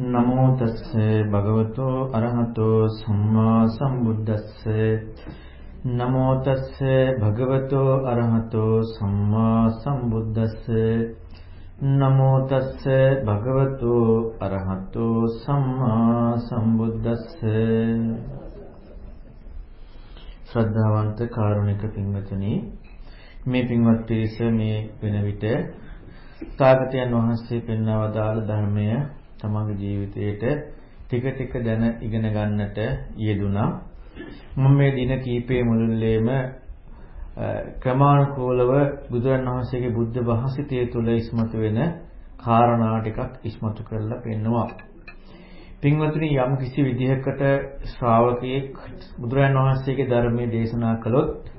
නමෝ තස්සේ භගවතෝ අරහතෝ සම්මා සම්බුද්දස්සේ. නමෝ තස්සේ භගවතෝ අරහතෝ සම්මා සම්බුද්දස්සේ. නමෝ තස්සේ භගවතෝ අරහතෝ සම්මා සම්බුද්දස්සේ. ශ්‍රද්ධාවන්ත කාරුණික පින්වතුනි මේ පින්වත් පිරිස මේ වෙන විට තාගතයන් වහන්සේ පෙන්වවදාළ ධර්මය තමන්ගේ ජීවිතේට ටික ටික දැන ඉගෙන ගන්නට යෙදුනා. මම මේ දින කීපයේ මුළුල්ලේම ක්‍රමානුකූලව බුදුරන් වහන්සේගේ බුද්ධ භාසිතය තුළ ඉස්මතු වෙන කාරණා ටිකක් ඉස්මතු කරලා පෙන්නවා. පින්වතුනි යම් කිසි විදිහකට ශ්‍රාවකයෙක් බුදුරන් වහන්සේගේ ධර්මයේ දේශනා කළොත්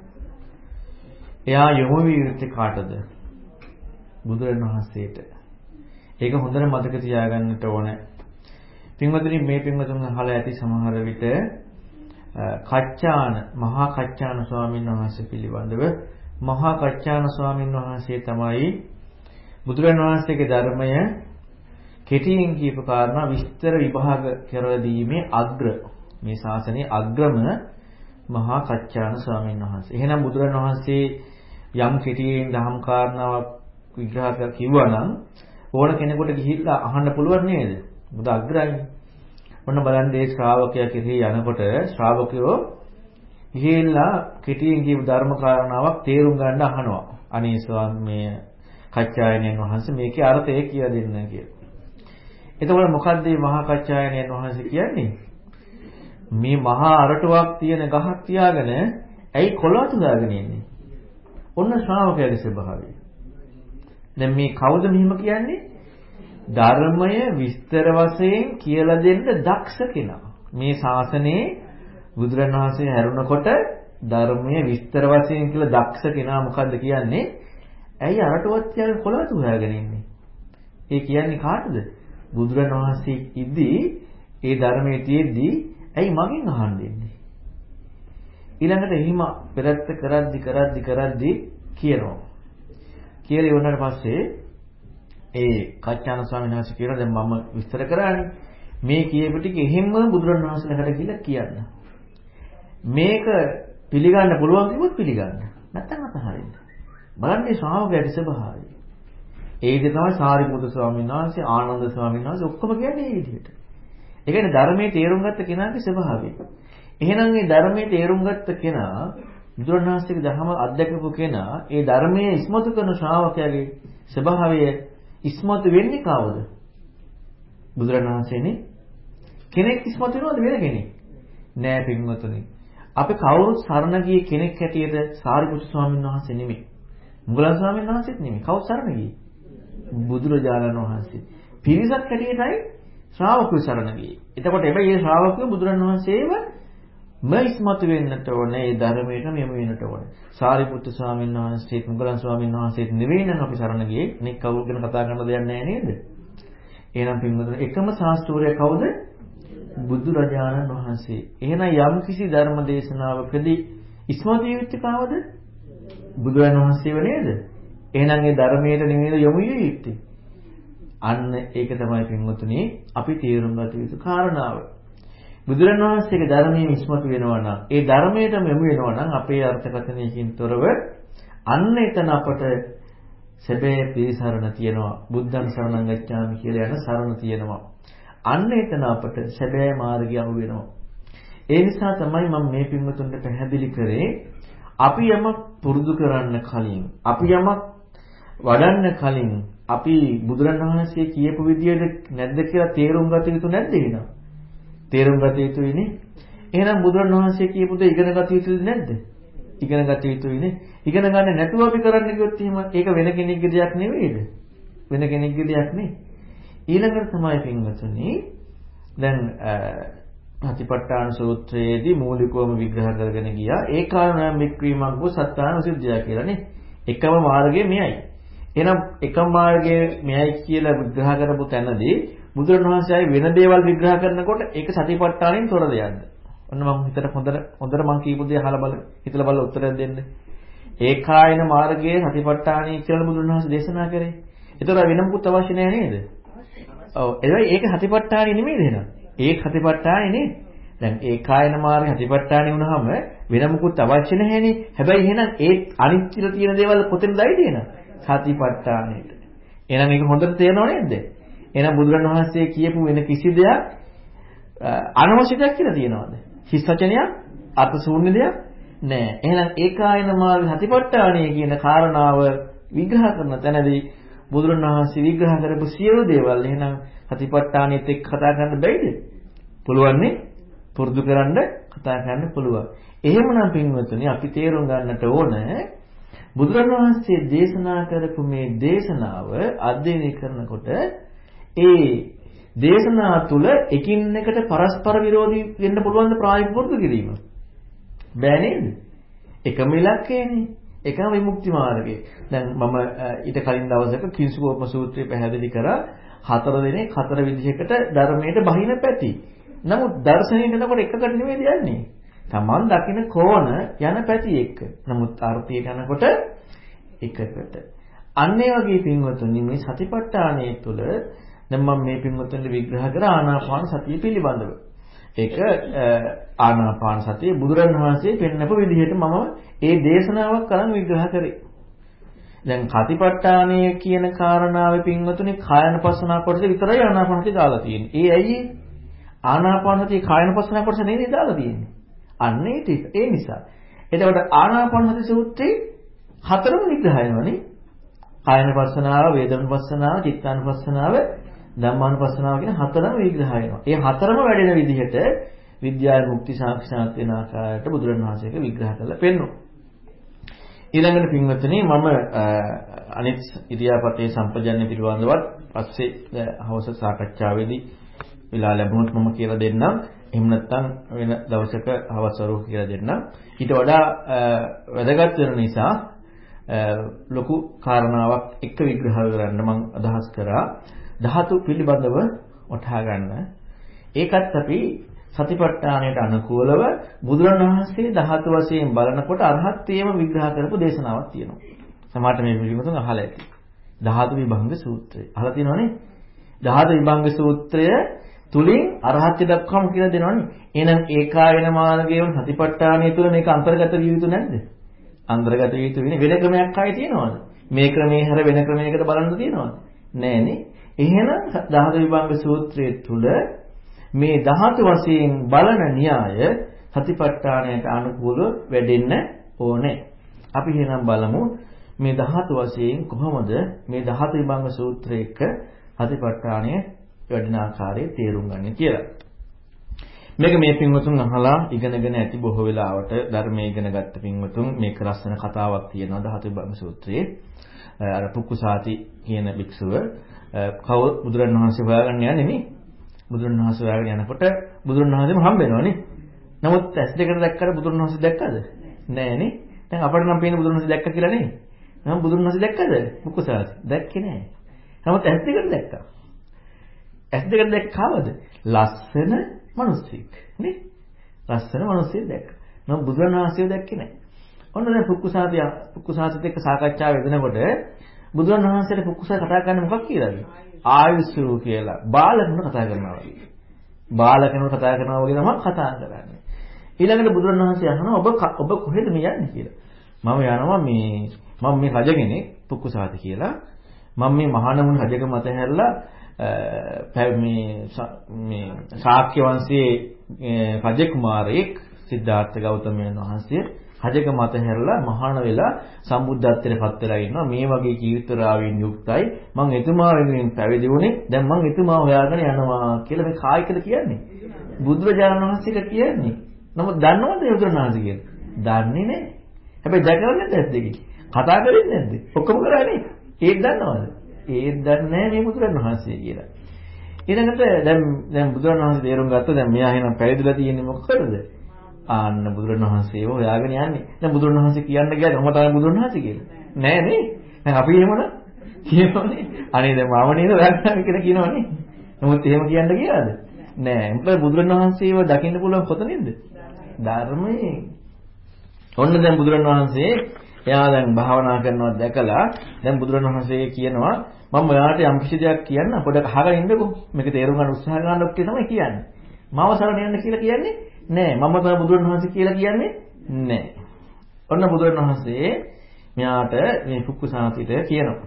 එයා යොමු විය යුත්තේ කාටද? බුදුරන් වහන්සේට. ඒක හොඳට මතක තියාගන්නට ඕනේ. පින්වතුනි මේ පින්වතුන් අහලා ඇති සමහර විට කච්චාන මහා කච්චාන ස්වාමීන් වහන්සේ පිළිබඳව මහා කච්චාන ස්වාමීන් වහන්සේ තමයි බුදුරජාණන් වහන්සේගේ ධර්මය කෙටියෙන් කියපු කාරණා විස්තර විභාග කරලා දීමේ අග්‍ර මේ ශාසනයේ අග්‍රම මහා කච්චාන ස්වාමීන් වහන්සේ. එහෙනම් බුදුරජාණන් වහන්සේ යම් කෙටියෙන් දහම් කාරණාවක් විග්‍රහ කිව්වා නම් ඕන කෙනෙකුට ගිහිල්ලා අහන්න පුළුවන් නේද? මොකද අග්‍රයි. ඔන්න බලන්න මේ ශ්‍රාවකයා කෙරෙහි යනකොට ශ්‍රාවකයෝ ගිහිල්ලා කෙටියෙන් කියපු ධර්ම කාරණාවක් තේරුම් ගන්න අහනවා. අනේ ස්වාමී කච්චායනයන් වහන්සේ මේකේ අර්ථය කියලා දෙන්න කියලා. එතකොට මොකද්ද මේ මහා කච්චායනයන් වහන්සේ කියන්නේ? මේ මහා අරටුවක් තියෙන ගහක් තියාගෙන ඇයි කොළවතු දාගෙන ඉන්නේ? ඔන්න ශ්‍රාවකයාගේ ස්වභාවය. දැන් මේ කවුද මෙහිම කියන්නේ? ධර්මය විස්තර වශයෙන් කියලා දෙන්න දක්ෂ කෙනා. මේ ශාසනයේ බුදුරණවහන්සේ හැරුණකොට ධර්මයේ විස්තර වශයෙන් කියලා දක්ෂ කෙනා මොකද්ද කියන්නේ? ඇයි අරටුවත් කියන කොළවතු හොයාගෙන ඉන්නේ? ඒ කියන්නේ කාටද? බුදුරණවහන්සේ ඉද්දී ඒ ධර්මයේ තියෙද්දී ඇයි මගෙන් අහන්න දෙන්නේ? ඊළඟට එහිම පෙරත්ත කරද්දි කරද්දි කරද්දි කියනවා. කියලා ඉවරනට පස්සේ ඒ කච්චාන ස්වාමීන් වහන්සේ කියනවා දැන් මම විස්තර කරානේ මේ කියපු ටික එහෙම්ම බුදුරණවහන්සේලාට කියලා කියන්න. මේක පිළිගන්න පුළුවන් කිව්වොත් පිළිගන්න. නැත්නම් අතහරින්න. බලන්නේ ශ්‍රාවකයාගේ ස්වභාවය. ඒ විදිහ තමයි සාරිපුත්‍ර ස්වාමීන් වහන්සේ ආනන්ද ස්වාමීන් වහන්සේ ඔක්කොම කියන්නේ මේ විදිහට. ඒ කියන්නේ ධර්මයේ තේරුම් ගත්ත කෙනාගේ ස්වභාවය. එහෙනම් මේ ධර්මයේ තේරුම් ගත්ත කෙනා බුදුරණවහන්සේගේ ධර්ම අධ්‍යක්ෂකව කෙනා ඒ ධර්මයේ ඉස්මතු කරන ශ්‍රාවකයාගේ ස්වභාවය ඉස්මතු වෙන්නේ කවුද? බුදුරණවහන්සේනේ. කෙනෙක් ඉස්මතු වෙනවද වෙන කෙනෙක්? නෑ පින්වතුනි. අපි කවුරුත් සරණ ගිය කෙනෙක් හැටියට සාරිපුත්‍ර ස්වාමීන් වහන්සේ නෙමෙයි. මුගලන් ස්වාමීන් වහන්සේත් නෙමෙයි. කවුද සරණ ගියේ? බුදුරජාණන් වහන්සේ. පිරිසක් හැටියටයි ශ්‍රාවකයෝ සරණ ගියේ. එතකොට එබැයි මේ ශ්‍රාවකයෝ බුදුරණවහන්සේව ම ඉස්මතු වෙන්නට ඕනේ ඒ ධර්මයටම යොමු වෙන්නට ඕනේ. සාරිපුත්තු ස්වාමීන් වහන්සේත් මුගලන් ස්වාමීන් වහන්සේත් නෙවෙයි නම් අපි සරණ ගියේ. නේ කවුරු ගැන කතා කරන්න දෙයක් නැහැ නේද? එහෙනම් පින්වතුනි එකම ශාස්ත්‍රය කවුද? බුදු රජාණන් වහන්සේ. එහෙනම් යම් කිසි ධර්ම දේශනාවකදී ඉස්මතු යුත්තේ කවද? බුදුරජාණන් වහන්සේව නේද? එහෙනම් ඒ ධර්මයට නෙමෙයි යොමු යුත්තේ. අන්න ඒක තමයි පින්වතුනි අපි තේරුම් ගත යුතු කාරණාව. බුදුරණවහන්සේගේ ධර්මයේ ඉස්මතු වෙනවා නම් ඒ ධර්මයටම යොමු වෙනවා නම් අපේ අර්ථකථනයකින් තොරව අන්න එතන අපට සැබෑ පිළිසරණ තියෙනවා. බුද්ධං සරණං ගච්ඡාමි කියලා යන සරණ තියෙනවා. අන්න එතන අපට සැබෑ මාර්ගය අහු වෙනවා. ඒ නිසා තමයි මම මේ පින්වතුන්ට පැහැදිලි කරේ අපි යමක් පුරුදු කරන්න කලින් අපි යමක් වඩන්න කලින් අපි බුදුරණවහන්සේ කියපු විදියට නැද්ද කියලා තේරුම් ගත යුතු නැද්ද එහෙනම්? තේරුම් ගත යුතුයිනේ. එහෙනම් බුදුරණවහන්සේ කියපු දේ ඉගෙන ගත යුතුද නැද්ද? ඉගෙන ගත යුතුයිනේ. ඉගෙන ගන්න නැතුව අපි කරන්න ගියොත් එහෙම ඒක වෙන කෙනෙක්ගේ දෙයක් නෙවෙයිද? වෙන කෙනෙක්ගේ දෙයක් නේ. ඊළඟට තමයි පින්වතුනි දැන් ප්‍රතිපට්ඨාන සූත්‍රයේදී මූලිකවම විග්‍රහ කරගෙන ගියා ඒ කාරණා වික්‍රීමක් වූ සත්‍යාන සිද්ධිය කියලානේ. එකම මාර්ගය මෙයයි. එහෙනම් එකම මාර්ගය මෙයයි කියලා විග්‍රහ කරපු තැනදී බුදුරණවහන්සේ වෙන දේවල් විග්‍රහ කරනකොට ඒක සතිපට්ඨානෙන් තොර දෙයක්ද? ඔන්න මම හිතට හොඳට හොඳට මම කියපු දේ අහලා බල හිතලා බලලා උත්තරයක් දෙන්න. ඒකායන මාර්ගයේ සතිපට්ඨානෙ කියලා බුදුරණවහන්සේ දේශනා කරේ. ඒතර වෙන මොකුත් අවශ්‍ය නැහැ නේද? ඔව් ඒක හතිපට්ඨානෙ නෙමෙයි දෙනවා. ඒක හතිපට්ඨානෙ නේ. දැන් ඒ කායන මාර්ග හතිපට්ඨානෙ වුණාම වෙන මුකුත් අවශ්‍ය නැහැනේ. හැබැයි එහෙනම් ඒ අනිත්‍යල තියෙන දේවල් කොතෙන්ද ඇවිදින? හතිපට්ඨානෙට. එහෙනම් ඒක හොඳට තේරෙනව නේද? එහෙනම් බුදුරණවහන්සේ කියපු වෙන කිසි දෙයක් අනවශ්‍ය දෙයක් කියලා තියනවද? හිස් වචනයක් අර්ථ ශූන්‍ය දෙයක් නෑ. එහෙනම් ඒකායන මාර්ග හතිපට්ඨානය කියන කාරණාව විග්‍රහ කරන තැනදී බුදුරණවහන්සේ විග්‍රහ කරපු සියලු දේවල් එහෙනම් හතිපට්ඨානෙත් එක්ක කතා කරන්න බැයිද? පුළුවන් නේ? පුරුදු කරන්න කතා කරන්න පුළුවන්. එහෙමනම් පින්වතුනි අපි තේරුම් ගන්නට ඕන බුදුරණවහන්සේ දේශනා කරපු මේ දේශනාව අධ්‍යයනය කරනකොට ඒ දේශනා තුල එකින් එකට පරස්පර විරෝධී වෙන්න පුළුවන් ද ප්‍රායෝගික පුරුදු කිරීම? බෑ නේද? එකම ඉලක්කයනේ. එකම විමුක්ති මාර්ගය. දැන් මම ඊට කලින් දවසක කිංසුකෝපම සූත්‍රය පැහැදිලි කරා හතර දිනේ හතර විදිහකට ධර්මයට බහින පැති. නමුත් දර්ශනයට එනකොට එකකට නෙමෙයි යන්නේ. Taman දකින කෝණ යන පැති එක්ක. නමුත් අර්ථය යනකොට එකකට. අන්න ඒ වගේ පින්වතුනි මේ සතිපට්ඨානය තුළ දැන් මම මේ පින්වතුන්ට විග්‍රහ කර ආනාපාන සතිය පිළිබඳව. ඒක ආනාපාන සතිය බුදුරණවහන්සේ පෙන්වපු විදිහට මම ඒ දේශනාවක් කරන් විග්‍රහ කරේ. දැන් කතිපට්ඨානය කියන කාරණාවේ පින්වතුනි කායනපස්සනා කොටස විතරයි ආනාපාන සතිය දාලා තියෙන්නේ. ඒ ඇයි ආනාපාන සතිය කායනපස්සනා කොටස නෙවෙයි දාලා තියෙන්නේ. අන්න ඒ නිසා. එතකොට ආනාපාන සති සූත්‍රයේ හතරම විග්‍රහය වෙනවනේ. කායනපස්සනාව, වේදනානුපස්සනාව, චිත්තානුපස්සනාව, ධම්මානුපස්සනාව කියන හතරම විග්‍රහ වෙනවා. ඒ හතරම වැඩෙන විදිහට විද්‍යාවේ මුක්ති සාක්ෂාත් වෙන ආකාරයට බුදුරණවහන්සේක විග්‍රහ කරලා පෙන්වනවා. ඊළඟට පින්වත්නි මම අනිත් ඉරියාපතේ සම්පජන්‍ය පිළිබඳවත් පස්සේ හවස සාකච්ඡාවේදී වෙලා ලැබුණොත් මම කියලා දෙන්නම්. එහෙම නැත්නම් වෙන දවසක හවස වරුව කියලා දෙන්නම්. ඊට වඩා වැදගත් වෙන නිසා ලොකු කාරණාවක් එක විග්‍රහ කරන්න මම අදහස් කරා. ධාතු පිළිබඳව වටහා ගන්න. ඒකත් අපි සතිපට්ඨානයට අනුකූලව බුදුරණවහන්සේ ධාතු වශයෙන් බලනකොට අරහත්ත්වයේම විග්‍රහ කරපු දේශනාවක් තියෙනවා. සමහරට මේ පිළිබඳව අහලා ඇති. ධාතු විභංග සූත්‍රය. අහලා තියෙනවනේ? ධාතු විභංග සූත්‍රය තුලින් අරහත්ත්ව දක්වාම කියලා දෙනවනේ. එහෙනම් ඒකායන මාර්ගයේ සතිපට්ඨානය තුල මේක අන්තර්ගත විය යුතු නැද්ද? අන්තර්ගත විය යුතු වෙන වෙන ක්‍රමයක් ආයේ තියෙනවද? මේ ක්‍රමයේ හැර වෙන ක්‍රමයකට බලන්න තියෙනවද? නෑනේ. එහෙනම් ධාතු විභංග සූත්‍රයේ තුල මේ ධාතු වශයෙන් බලන න්‍යාය සතිපට්ඨානයට අනුකූලව වැඩෙන්න ඕනේ. අපි එහෙනම් බලමු මේ ධාතු වශයෙන් කොහොමද මේ ධාතු විභංග සූත්‍රයක සතිපට්ඨානය වැඩෙන ආකාරය තේරුම් ගන්න කියලා. මේක මේ පින්වතුන් අහලා ඉගෙනගෙන ඇති බොහෝ වෙලාවට ධර්මයේ ඉගෙන ගත්ත පින්වතුන් මේක ලස්සන කතාවක් තියෙනවා ධාතු විභංග සූත්‍රයේ. අර පුක්කුසාති කියන භික්ෂුව කවුරු බුදුරණවහන්සේ හොයාගන්න යන්නේ නේ. බුදුරණවහන්සේ හොයාගෙන යනකොට බුදුරණවහන්සේම හම්බ වෙනවනේ. නමුත් ඇස් දෙකට දැක්කට බුදුරණවහන්සේ දැක්කද? නෑ නේ. දැන් අපිට නම් පේන බුදුරණවහන්සේ දැක්ක කියලා නේ. නම් බුදුරණවහන්සේ දැක්කද? පුක්කුසාති. දැක්කේ නෑ. නමුත් ඇස් දෙකට දැක්කා. ඇස් දෙකට දැක්ක කවද? ලස්සන මිනිස්සෙක් නේ. ලස්සන මිනිස්සෙක් දැක්කා. නම් බුදුරණවහන්සේව දැක්කේ නෑ. ඔන්න දැන් පුක්කුසාතිය පුක්කුසාතිත් එක්ක සාකච්ඡාව වෙදෙනකොට බුදුන් වහන්සේට පුක්කුසා කතා කරන්නේ මොකක් කියලාද? ආයුෂු කියලා. බාලකනු කතා කරනවා වගේ. බාලකනු කතා කරනවා වගේ තමයි කතා කරන්නේ. ඊළඟට බුදුන් වහන්සේ අහනවා ඔබ ඔබ කොහෙද මේ යන්නේ කියලා. මම යනවා මේ මම මේ රජ කෙනෙක් පුක්කුසාති කියලා. මම මේ මහානමුන් රජක මත හැරලා මේ මේ ශාක්‍ය වංශයේ රජ කුමාරයෙක් සිද්ධාර්ථ ගෞතමයන් වහන්සේ හජක මත හැරලා මහාන වෙලා සම්බුද්ධත්වයට පත් වෙලා ඉන්නවා. මේ වගේ ජීවිතරාවෙන් යුක්තයි. මම එතුමා වෙනුවෙන් පැවිදි වුණේ. දැන් මම එතුමා හොයාගෙන යනවා කියලා මේ කායිකද කියන්නේ? බුදුරජාණන් වහන්සේට කියන්නේ. නමුත් දන්නවද බුදුරජාණන් කියලා? දන්නේ නැහැ. හැබැයි දැකලා නැද්ද ඇත්තකින් කතා කරන්නේ නැද්ද? ඔක්කොම කරන්නේ ඒත් දන්නවද? ඒත් දන්නේ නැහැ මේ බුදුරජාණන් වහන්සේ කියලා. ඊළඟට දැන් දැන් බුදුරජාණන් වහන්සේ තේරුම් ගත්තා. දැන් මෙයා එහෙනම් පැවිදිලා තියෙන්නේ මොකකටද? ආන්න බුදුරණවහන්සේව හොයාගෙන යන්නේ. දැන් බුදුරණවහන්සේ කියන්න ගියාද මම තමයි බුදුරණවහන්සේ කියලා. නෑ නේ. දැන් අපි එහෙමද? කියනවනේ. අනේ දැන් මම නේද හොයාගන්න කියලා කියනවනේ. නමුත් එහෙම කියන්න ගියාද? නෑ. මොකද බුදුරණවහන්සේව දකින්න පුළුවන් කොතනින්ද? ධර්මයේ. ඔන්න දැන් බුදුරණවහන්සේ එයා දැන් භාවනා කරනවා දැකලා දැන් බුදුරණවහන්සේ කියනවා මම ඔයාලට යම් කිසි දෙයක් කියන්න පොඩක් අහගෙන ඉන්නකෝ. මේක තේරුම් ගන්න උත්සාහ කරන ඔක්කේ තමයි කියන්නේ. මාව සරණ යන්න කියලා කියන්නේ නෑ. මම තමයි බුදුරණවහන්සේ කියලා කියන්නේ නෑ. ඔන්න බුදුරණවහන්සේ මෙයාට මේ කුක්කුසාතිට කියනවා.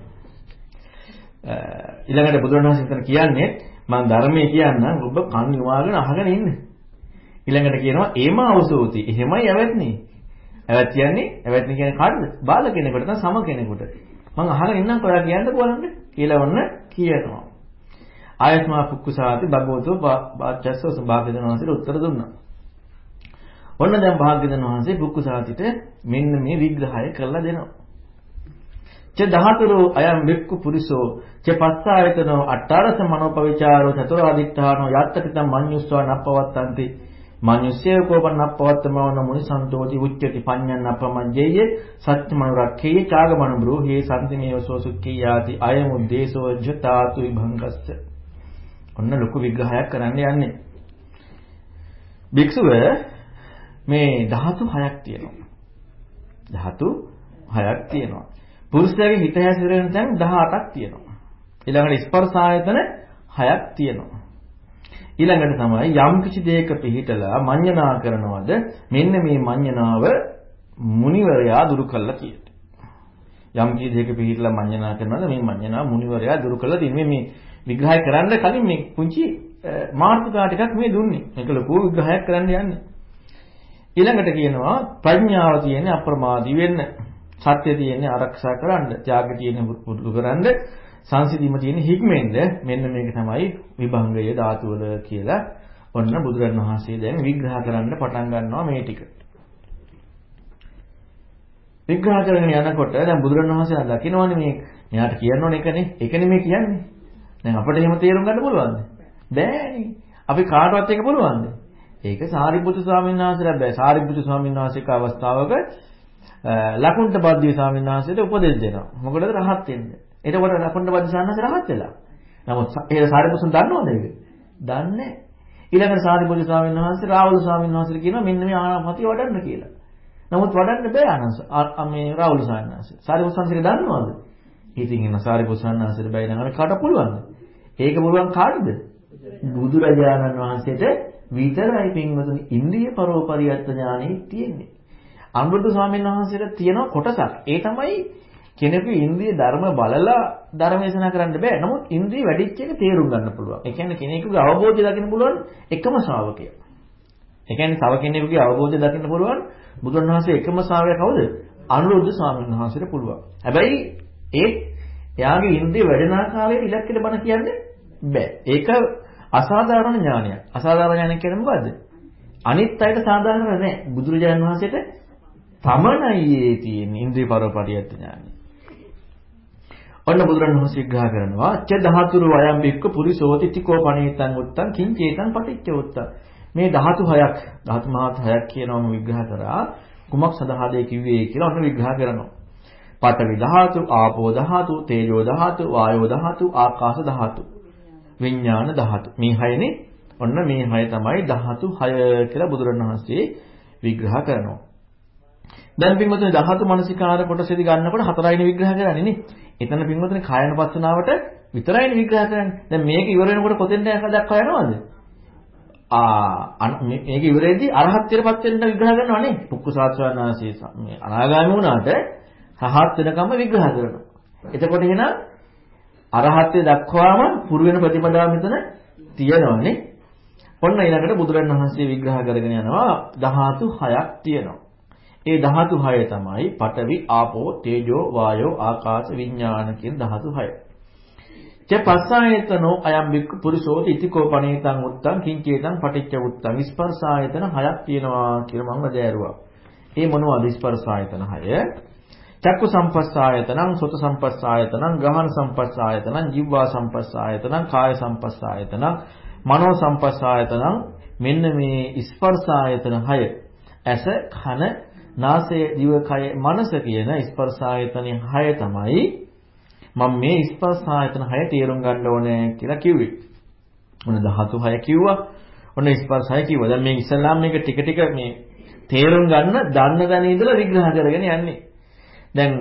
ඊළඟට බුදුරණවහන්සේ හිතන කියන්නේ මම ධර්මයේ කියන්නම් ඔබ කන් නිවාගෙන අහගෙන ඉන්න. ඊළඟට කියනවා ඒම අවසෝති. එහෙමයි ඇවැත්නේ. ඇවැත් කියන්නේ ඇවැත්නේ කියන්නේ කාටද? බාල කෙනෙකුට නැත්නම් සම කෙනෙකුට. මම අහගෙන ඉන්නම් ඔයා කියන්න බලන්න කියලා ඔන්න කියනවා. ආයස්මා පුක්කුසාති භගවතෝ වාචස්ස සභාගදන වහන්සේට උත්තර දුන්නා. ඔන්න දැන් භාග්‍යවතුන් වහන්සේ පුක්කුසාතිට මෙන්න මේ විග්‍රහය කරලා දෙනවා. ච ධාතුරෝ අයම් වික්කු පුරිසෝ ච පස්සායතනෝ අට්ඨාරස මනෝපවිචාරෝ චතුරාදිත්තානෝ යත්තකිතම් මඤ්ඤුස්වා නප්පවත්තන්ති. මඤ්ඤුස්සේ කෝපනප්පවත්තමවන මුනි සන්තෝති උච්චති පඤ්ඤන්න අපමජ්ජේය සත්‍ය මනුරක්ඛේ චාග මනුබ්‍රෝ හේ සම්තිමේව සෝසුක්ඛී යාති අයම් උද්දේශෝ ජතාතු විභංගස්ස. ඔන්න ලොකු විග්‍රහයක් කරන්න යන්නේ. භික්ෂුව මේ ධාතු හයක් තියෙනවා ධාතු හයක් තියෙනවා පුරුෂයාගේ හිත හැසිරෙන තැන් 18ක් තියෙනවා. ඊළඟට ස්පර්ශ ආයතන 6ක් තියෙනවා. ඊළඟට තමයි යම් කිසි දෙයක පිහිටලා මඤ්ඤණා කරනවද මෙන්න මේ මඤ්ඤණාව මුනිවරයා දුරු කළා කියට. යම් කිසි දෙයක පිහිටලා මඤ්ඤණා කරනවද මේ මඤ්ඤණාව මුනිවරයා දුරු කළා තියෙන්නේ මේ විග්‍රහය කරන්න කලින් මේ පුංචි මාර්ගිකා ටිකක් මේ දුන්නේ. මේක ලොකු විග්‍රහයක් කරන්න යන්නේ. ඊළඟට කියනවා ප්‍රඥාව තියෙන්නේ අප්‍රමාදී වෙන්න. සත්‍ය තියෙන්නේ ආරක්ෂා කරන්න, ත්‍යාගය තියෙන්නේ පුරුදු කරන්න, සංසිඳීම තියෙන්නේ හික්මෙන්ද මෙන්න මේක තමයි විභංගය ධාතුවල කියලා ඔන්න බුදුරණවහන්සේ දැන් විග්‍රහ කරන්න පටන් ගන්නවා මේ ටික. විග්‍රහ කරගෙන යනකොට දැන් බුදුරණවහන්සේ දකින්නවනේ මේ මෙයාට කියන්න ඕන එකනේ. ඒකනේ මේ කියන්නේ. දැන් අපිට එහෙම තේරුම් ගන්න පුළුවන්ද? බෑනේ. අපි කාටවත් ඒක පුළුවන්ද? ඒක සාරිපුත්තු ස්වාමීන් වහන්සේලා බෑ. සාරිපුත්තු ස්වාමීන් වහන්සේක අවස්ථාවක ලකුණ්ඩ බද්දී ස්වාමීන් වහන්සේට උපදෙස් දෙනවා. මොකටද රහත් වෙන්න. එතකොට ලකුණ්ඩ බද්දී ස්වාමීන් වහන්සේ රහත් වෙලා. නමුත් ඒ සාරිපුත්තුන් දන්නවද ඒක? දන්නේ ඊළඟට සාරිපුත්තු ස්වාමීන් වහන්සේ රාහුල ස්වාමීන් වහන්සේට කියනවා මෙන්න මේ ආනාපානසතිය වඩන්න කියලා. නමුත් වඩන්න බෑ අනස මේ රාහුල ස්වාමීන් වහන්සේ. සාරිපුත්තු ස්වාමීන් දන්නවද? ඉතින් එන සාරිපුත්තු ස්වාමීන් වහන්සේට බෑ නම් අපි කාට පුළුවන්ද? ඒක පුළුවන් කාටද? බුදුරජාණන් වහන්සේට විතරයි පින්වතුනි ඉන්ද්‍රිය පරෝපරියත්ත ඥානෙ තියෙන්නේ. අනුරුද්ධ ස්වාමීන් වහන්සේට තියෙන කොටසක්. ඒ තමයි කෙනෙකු ඉන්ද්‍රිය ධර්ම බලලා ධර්ම දේශනා කරන්න බෑ. නමුත් ඉන්ද්‍රිය වැඩිච්ච එක තේරුම් ගන්න පුළුවන්. ඒ කියන්නේ කෙනෙකුගේ අවබෝධය දකින්න පුළුවන් එකම ශ්‍රාවකය. ඒ කියන්නේ තව කෙනෙකුගේ අවබෝධය දකින්න පුළුවන් බුදුන් වහන්සේ එකම ශ්‍රාවකයා කවුද? අනුරුද්ධ ස්වාමීන් වහන්සේට පුළුවන්. හැබැයි ඒ එයාගේ ඉන්ද්‍රිය වැඩෙන ආකාරයට ඉලක්කෙට බණ කියන්නේ බෑ. ඒක අසාධාරණ ඥානයක්. අසාධාරණ ඥානය කියන්නේ මොකද්ද? අනිත් අයට සාධාරණ නැහැ. බුදුරජාණන් වහන්සේට පමණයි ඒ තියෙන ඉන්ද්‍රිය පරපරියත් ඥානය. ඔන්න බුදුරණවහන්සේ විග්‍රහ කරනවා ච ධාතුරු වයම් බික්ක පුරිසෝති තිකෝ පණීතං උත්තං කිංචේතං පටිච්ච උත්තං මේ ධාතු හයක් ධාතු මහත් හයක් කියනවම විග්‍රහ කරා කුමක් සඳහාද කිව්වේ කියලා ඔන්න විග්‍රහ කරනවා. පඨවි ධාතු, ආපෝ ධාතු, තේජෝ ධාතු, වායෝ ධාතු, ආකාශ ධාතු, විඥාන ධාතු. මේ හයනේ ඔන්න මේ හය තමයි ධාතු හය කියලා බුදුරණවහන්සේ විග්‍රහ කරනවා. දැන් පින්වතුනි ධාතු මනසිකාර කොටසෙදි ගන්නකොට හතරයිනේ විග්‍රහ කරන්නේ නේ. එතන පින්වතුනි කායනපස්සනාවට විතරයිනේ විග්‍රහ කරන්නේ. දැන් මේක ඉවර වෙනකොට කොතෙන්ද දක්වා යනවද? ආ මේක ඉවරෙද්දී අරහත්ත්වයටපත් වෙන්න විග්‍රහ කරනවා නේ. පුක්කුසාස්වනාසී මේ අනාගාමී වුණාට රහත් වෙනකම්ම විග්‍රහ කරනවා. එතකොට එහෙනම් අරහත්ත්වය දක්වාම පුරු වෙන ප්‍රතිපදාව මෙතන තියෙනවානේ. ඔන්න ඊළඟට බුදුරණවහන්සේ විග්‍රහ කරගෙන යනවා ධාතු හයක් තියෙනවා. ඒ ධාතු 6 තමයි පඨවි, ආපෝ, තේජෝ, වායෝ, ආකාශ, විඥාන කියන ධාතු 6. ච පස්සායතනෝ අයම් බික්ක පුරුෂෝති ඉතිකෝ පණේතං උත්තං කිංචේතං පටිච්ච උත්තං ස්පර්ශායතන 6ක් තියෙනවා කියලා මම දැරුවා. ඒ මොනවද ස්පර්ශායතන 6? චක්කු සම්පස්සායතනං සොත සම්පස්සායතනං ගහන සම්පස්සායතනං ජීවා සම්පස්සායතනං කාය සම්පස්සායතනං මනෝ සම්පස්සායතනං මෙන්න මේ ස්පර්ශායතන 6 ඇස කන නාසය, දිව, කය, මනස කියන ස්පර්ශ ආයතන 6 තමයි මම මේ ස්පර්ශ ආයතන 6 තේරුම් ගන්න ඕනේ කියලා කිව්වේ. මොන ධාතු 6 කිව්වා. ඔන්න ස්පර්ශ 6 කිව්වා. දැන් මේ ඉස්සල්ලාම් මේක ටික ටික මේ තේරුම් ගන්න දන්න දැන ඉඳලා විග්‍රහ කරගෙන යන්නේ. දැන්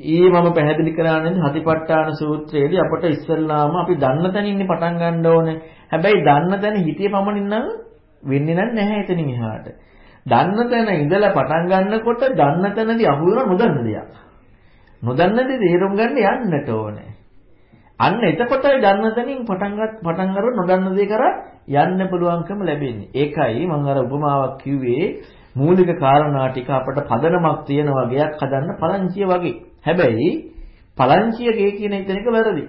ඊ මම පැහැදිලි කරන්නේ හතිපට්ඨාන සූත්‍රයේදී අපට ඉස්සල්ලාම අපි දන්න තැනින් පටන් ගන්න ඕනේ. හැබැයි දන්න තැන හිතිය පමණින් නම් වෙන්නේ නැහැ එතනින් එහාට. දන්න තැන ඉඳලා පටන් ගන්නකොට දන්න තැනදී අහු වෙන නොදන්න දෙයක්. නොදන්න දේ තේරුම් ගන්න යන්නට ඕනේ. අන්න එතකොටයි දන්න තැනින් පටන් පටන් අර නොදන්න දේ කරා යන්න පුළුවන්කම ලැබෙන්නේ. ඒකයි මම අර උපමාවක් කිව්වේ මූලික කාරණා ටික අපට පදනමක් තියෙන වගේක් හදන්න පලංචිය වගේ. හැබැයි පලංචිය ගේ කියන එක වැරදි.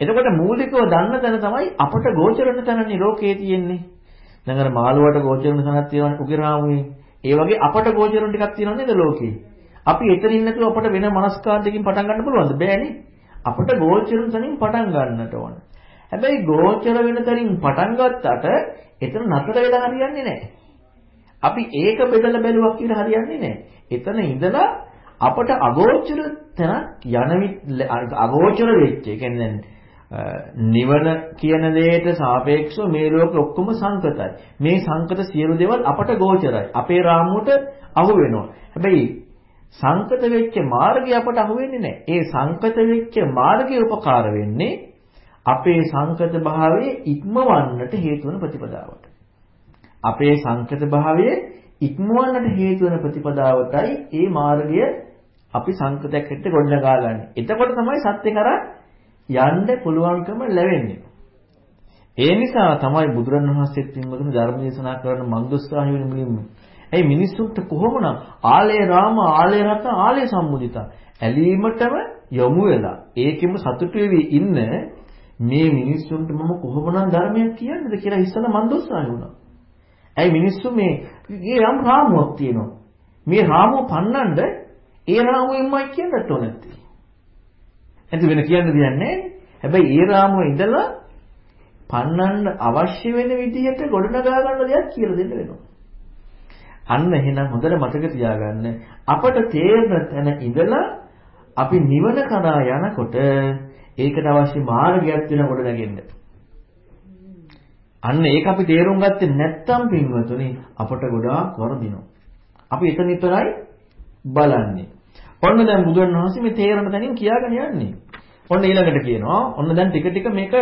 එතකොට මූලිකව දන්න තැන තමයි අපට ගෝචර වෙන තැනනේ ලෝකයේ තියෙන්නේ. දැන් අර මාළුවට ගෝචර වෙන තැනක් තියෙනවනේ උගිරාමුවේ. ඒ වගේ අපට ගෝචර වෙන ටිකක් තියෙනව නේද ලෝකේ? අපි එතනින් නැතුව අපට වෙන මනස්කාන්තකින් පටන් ගන්න පුළුවන්ද? බෑනේ. අපට ගෝචර වෙන තැනින් පටන් ගන්නට ඕන. හැබැයි ගෝචර වෙන තැනින් පටන් ගත්තට එතන නතර වෙලා හරියන්නේ නැහැ. අපි ඒක බෙදලා බැලුවක් කියලා හරියන්නේ නැහැ. එතන ඉඳලා අපට අගෝචර තැනක් යන අගෝචර වෙච්ච. ඒ කියන්නේ නිවන කියන දෙයට සාපේක්ෂව මේ ලෝකෙ ඔක්කොම සංකතයි. මේ සංකත සියලු දේවල් අපට ගෝචරයි. අපේ රාමුවට අහු වෙනවා. හැබැයි සංකත වෙච්ච මාර්ගය අපට අහු වෙන්නේ නැහැ. ඒ සංකත වෙච්ච මාර්ගය උපකාර වෙන්නේ අපේ සංකත භාවයේ ඉක්මවන්නට හේතු වෙන ප්‍රතිපදාවට. අපේ සංකත භාවයේ ඉක්මවන්නට හේතු වෙන ප්‍රතිපදාවටයි මේ මාර්ගය අපි සංකතයක් ඇත්තට ගොඩනගා ගන්න. එතකොට තමයි සත්‍ය කරා යන්න පුළුවන්කම ලැබෙන්නේ. ඒ නිසා තමයි බුදුරණවහන්සේත් පින්වතුනි ධර්ම දේශනා කරන මන්දෝත්සාහය වෙන මුලින්ම. ඒ මිනිස්සුන්ට කොහොමනම් ආලේ රාම ආලේ රත ආලේ සම්මුදිතා ඇලීමටම යොමු වෙලා ඒකෙම සතුටු වෙවි ඉන්න මේ මිනිස්සුන්ට මම කොහොමනම් ධර්මයක් කියන්නද කියලා ඉස්සලා මන්දෝත්සාහය වුණා. ඇයි මිනිස්සු මේ මේ යම් රාමුවක් තියෙනවා. මේ රාමුව පන්නන්න ඒ රාමුවෙන්මයි කියන්නත් ඕන නැත්තේ. නැති වෙන කියන්න දෙයක් නැහැ. හැබැයි ඒ රාමුව ඉඳලා පන්නන්න අවශ්‍ය වෙන විදිහට ගොඩනගා ගන්න දෙයක් කියලා දෙන්න වෙනවා. අන්න එහෙනම් හොඳට මතක තියාගන්න අපට තේරෙන තැන ඉඳලා අපි නිවන කරා යනකොට ඒකට අවශ්‍ය මාර්ගයක් වෙන ගොඩනගෙන්න. අන්න ඒක අපි තේරුම් ගත්තේ නැත්නම් පින්වතුනි අපට ගොඩාක් වරදිනවා. අපි එතන විතරයි බලන්නේ. ඔන්න දැන් බුදුන් වහන්සේ මේ තේරෙන තැනින් කියාගෙන යන්නේ. ඔන්න ඊළඟට කියනවා ඔන්න දැන් ටික ටික මේක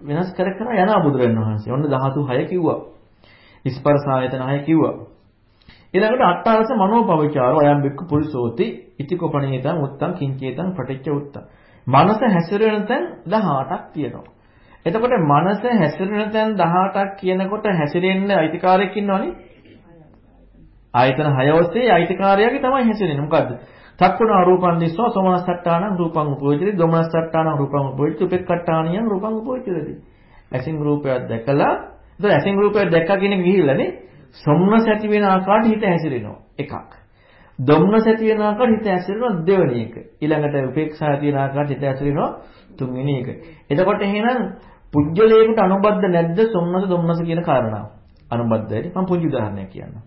වෙනස් කර කර යනවා බුදුරන් වහන්සේ. ඔන්න ධාතු 6 කිව්වා. ස්පර්ශ ආයතන 6 කිව්වා. ඊළඟට අට්ඨාරස මනෝපවිචාරෝ අයම් බික්ක පුරිසෝති ඉතිකොපණීතං උත්තං කිංචේතං පටිච්ච උත්තං. මනස හැසිරෙන තැන් 18ක් තියෙනවා. එතකොට මනස හැසිරෙන තැන් 18ක් කියනකොට හැසිරෙන්න අයිතිකාරයෙක් ඉන්නවනේ. ආයතන 6 ඔස්සේ අයිතිකාරයාගේ තමයි හැසිරෙන්නේ. මොකද්ද? චක්කුණ රූපං දිස්වා සෝමනස්සට්ඨානං රූපං උපෝචිතේ දොමනස්සට්ඨානං රූපං උපෝචිතේ උපෙක්ඛට්ඨානියං රූපං උපෝචිතේ. ඇසින් රූපයක් දැකලා එතකොට ඇසින් රූපයක් දැක්කා කියන එක ගිහිල්ලානේ සොම්නස ඇති වෙන ආකාරයට හිත හැසිරෙනවා එකක්. දොම්නස ඇති වෙන ආකාරයට හිත හැසිරෙනවා දෙවෙනි එක. ඊළඟට උපේක්ෂා ඇති වෙන ආකාරයට හිත හැසිරෙනවා තුන්වෙනි එක. එතකොට එහෙනම් පුජ්‍යලයකට අනුබද්ධ නැද්ද සොම්නස දොම්නස කියන කාරණාව? අනුබද්ධයි. මම පුංචි උදාහරණයක් කියන්නම්.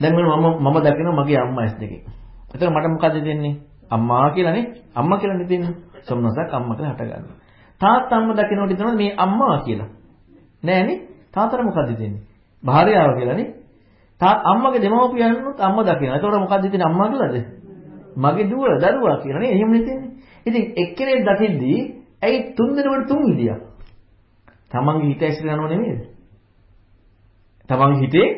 දැන් මම මම දකිනවා මගේ අම්මා ඇස් දෙකේ. එතකොට මට මොකද දෙන්නේ? අම්මා කියලානේ. අම්මා කියලානේ දෙන්නේ. සොම්නසක් අම්මා කියලා හට ගන්නවා. තාත්තා අම්මා දකිනකොට හිතනවා මේ අම්මා කියලා. නෑනේ. තාත්තට මොකද දෙන්නේ? භාර්යාව කියලානේ. තා අම්මගේ දෙමව්පියන්නුත් අම්මා දකිනවා. එතකොට මොකද දෙන්නේ අම්මා කියලාද? මගේ දුව දරුවා කියලා නේ. එහෙමනේ තියෙන්නේ. ඉතින් එක්කෙනෙක් දකිද්දී ඇයි තුන් දෙනෙකුට තුන් විදියක්? තමන්ගේ හිත ඇසිරෙනව නෙමෙයිද? තමන්ගේ හිතේ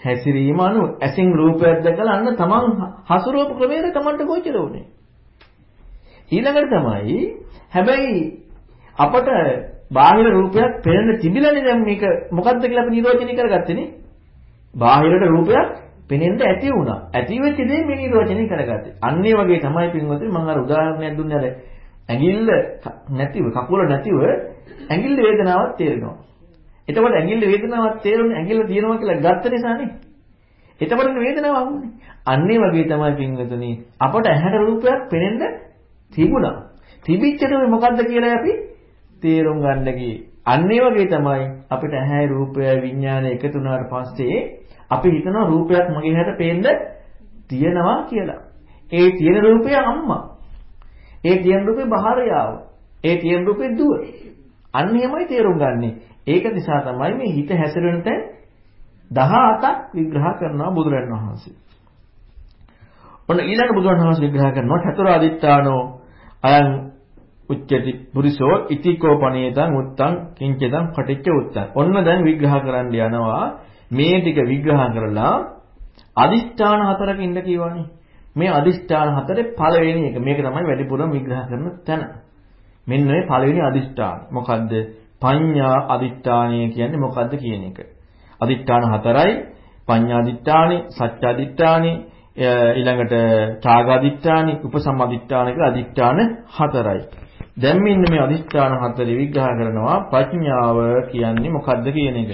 හැසිරීම අනුව ඇසින් රූපයක් දැකලා අන්න තමන් හසුරුවපු ක්‍රමයට තමන්ට ගෝචර වුනේ. ඊළඟට තමයි හැබැයි අපට බාහිර රූපයක් පෙනෙන්න තිබිලානේ දැන් මේක මොකද්ද කියලා අපි නිර්වචනය කරගත්තේනේ. බාහිරට රූපයක් පෙනෙන්න ඇති වුණා. ඇති වෙච්ච දේ මේ නිර්වචනය කරගත්තේ. අන්න ඒ වගේ තමයි පින්වතුනි මම අර උදාහරණයක් දුන්නේ අර ඇඟිල්ල නැතිව කකුල නැතිව ඇඟිල්ල වේදනාවක් තේරෙනවා. එතකොට ඇඟිල්ල වේදනාවක් තේරුනේ ඇඟිල්ල තියෙනවා කියලා ගත්ත නිසානේ. එතකොට වේදනාව ආවුනේ. අන්න ඒ වගේ තමයි පින්වතුනි අපට ඇහැට රූපයක් පෙනෙන්න තිබුණා. තිබිච්චට මොකද්ද කියලා අපි තේරුම් ගන්න ගියේ. අන්න ඒ වගේ තමයි අපිට ඇහැ රූපය විඥානය එකතු වුණාට පස්සේ අපි හිතනවා රූපයක් මගේ හැට පේන්න තියෙනවා කියලා. ඒ තියෙන රූපය අම්මා. ඒ තියෙන රූපේ භාර්යාව. ඒ තියෙන රූපේ දුව. අන්න එහෙමයි තේරුම් ගන්නේ. ඒක නිසා තමයි මේ හිත හැසිරෙන තැන් 18ක් විග්‍රහ කරනවා බුදුරජාණන් වහන්සේ. ඔන්න ඊළඟ බුදුරණවහන්සේ විග්‍රහ කරනවා චතුරා අදිත්‍යානෝ අයං උච්චති පුරිසෝ ඉතිකෝ පණේතං උත්තං කිංචදං පටිච්ච උත්තං. ඔන්න දැන් විග්‍රහ කරන්න යනවා මේ ටික විග්‍රහ කරලා අදිෂ්ඨාන හතරක ඉන්න කියවනේ. මේ අදිෂ්ඨාන හතරේ පළවෙනි එක. මේක තමයි වැඩිපුරම විග්‍රහ කරන තැන. මෙන්න මේ පළවෙනි අදිෂ්ඨාන. මොකද්ද? පඤ්ඤා අදිෂ්ඨානය කියන්නේ මොකද්ද කියන එක. අදිෂ්ඨාන හතරයි. පඤ්ඤාදිෂ්ඨානෙ, සත්‍යාදිෂ්ඨානෙ, ඊළඟට ඡාගාදිෂ්ඨානෙ, උපසම්මාදිෂ්ඨාන කියලා අදිෂ්ඨාන හතරයි. දැන් මෙන්න මේ අදිෂ්ඨාන හතරේ විග්‍රහ කරනවා ප්‍රඥාව කියන්නේ මොකද්ද කියන එක.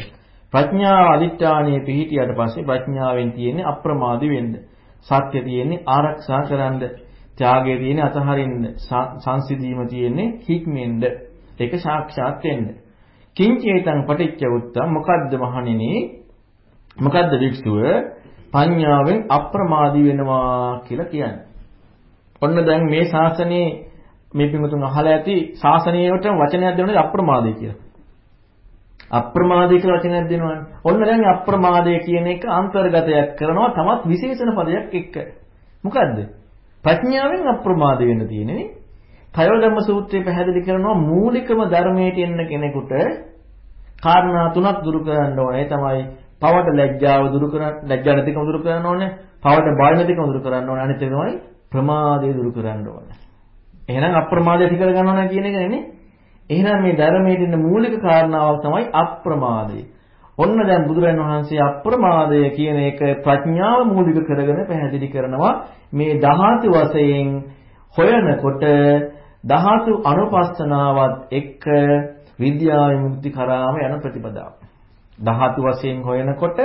ප්‍රඥාව අදිෂ්ඨානයේ පිහිටියට පස්සේ ප්‍රඥාවෙන් තියෙන්නේ අප්‍රමාදී වෙන්න. සත්‍ය තියෙන්නේ ආරක්ෂා කරන්න. ත්‍යාගය තියෙන්නේ අතහරින්න. සංසිඳීම තියෙන්නේ හික්මෙන්න. ඒක සාක්ෂාත් වෙන්න. කිංචේතං පටිච්ච උත්තම් මොකද්ද මහණෙනි? මොකද්ද වික්ෂුව? පඤ්ඤාවෙන් අප්‍රමාදී වෙනවා කියලා කියන්නේ. ඔන්න දැන් මේ ශාසනයේ මේ පින්වතුන් අහලා ඇති ශාසනීයට වචනයක් දෙනවනේ අප්‍රමාදය කියලා. අප්‍රමාදය කියලා වචනයක් දෙනවනේ. ඔන්න දැන් අප්‍රමාදය කියන එක අන්තර්ගතයක් කරනවා තමත් විශේෂණ පදයක් එක්ක. මොකද්ද? ප්‍රඥාවෙන් අප්‍රමාද වෙන්න තියෙන්නේ නේ. තයෝධම්ම සූත්‍රයේ පැහැදිලි කරනවා මූලිකම ධර්මයට එන්න කෙනෙකුට කාරණා තුනක් දුරු කරන්න ඕනේ. තමයි පවට ලැජ්ජාව දුරු කරන්න, ලැජ්ජා නැතිකම දුරු කරන්න ඕනේ. පවට බය නැතිකම දුරු කරන්න ඕනේ. අනිත් එක තමයි ප්‍රමාදය දුරු කරන්න ඕනේ. එහෙනම් අප්‍රමාදය ඇති කර ගන්නවා කියන එක නෙනේ. එහෙනම් මේ ධර්මයේ තියෙන මූලික කාරණාවක් තමයි අප්‍රමාදය. ඔන්න දැන් බුදුරජාණන් වහන්සේ අප්‍රමාදය කියන එක ප්‍රඥාව මූලික කරගෙන පැහැදිලි කරනවා මේ ධාතු වශයෙන් හොයනකොට ධාතු අනුපස්සනාවත් එක්ක විද්‍යා විමුක්ති කරාම යන ප්‍රතිපදාව. ධාතු වශයෙන් හොයනකොට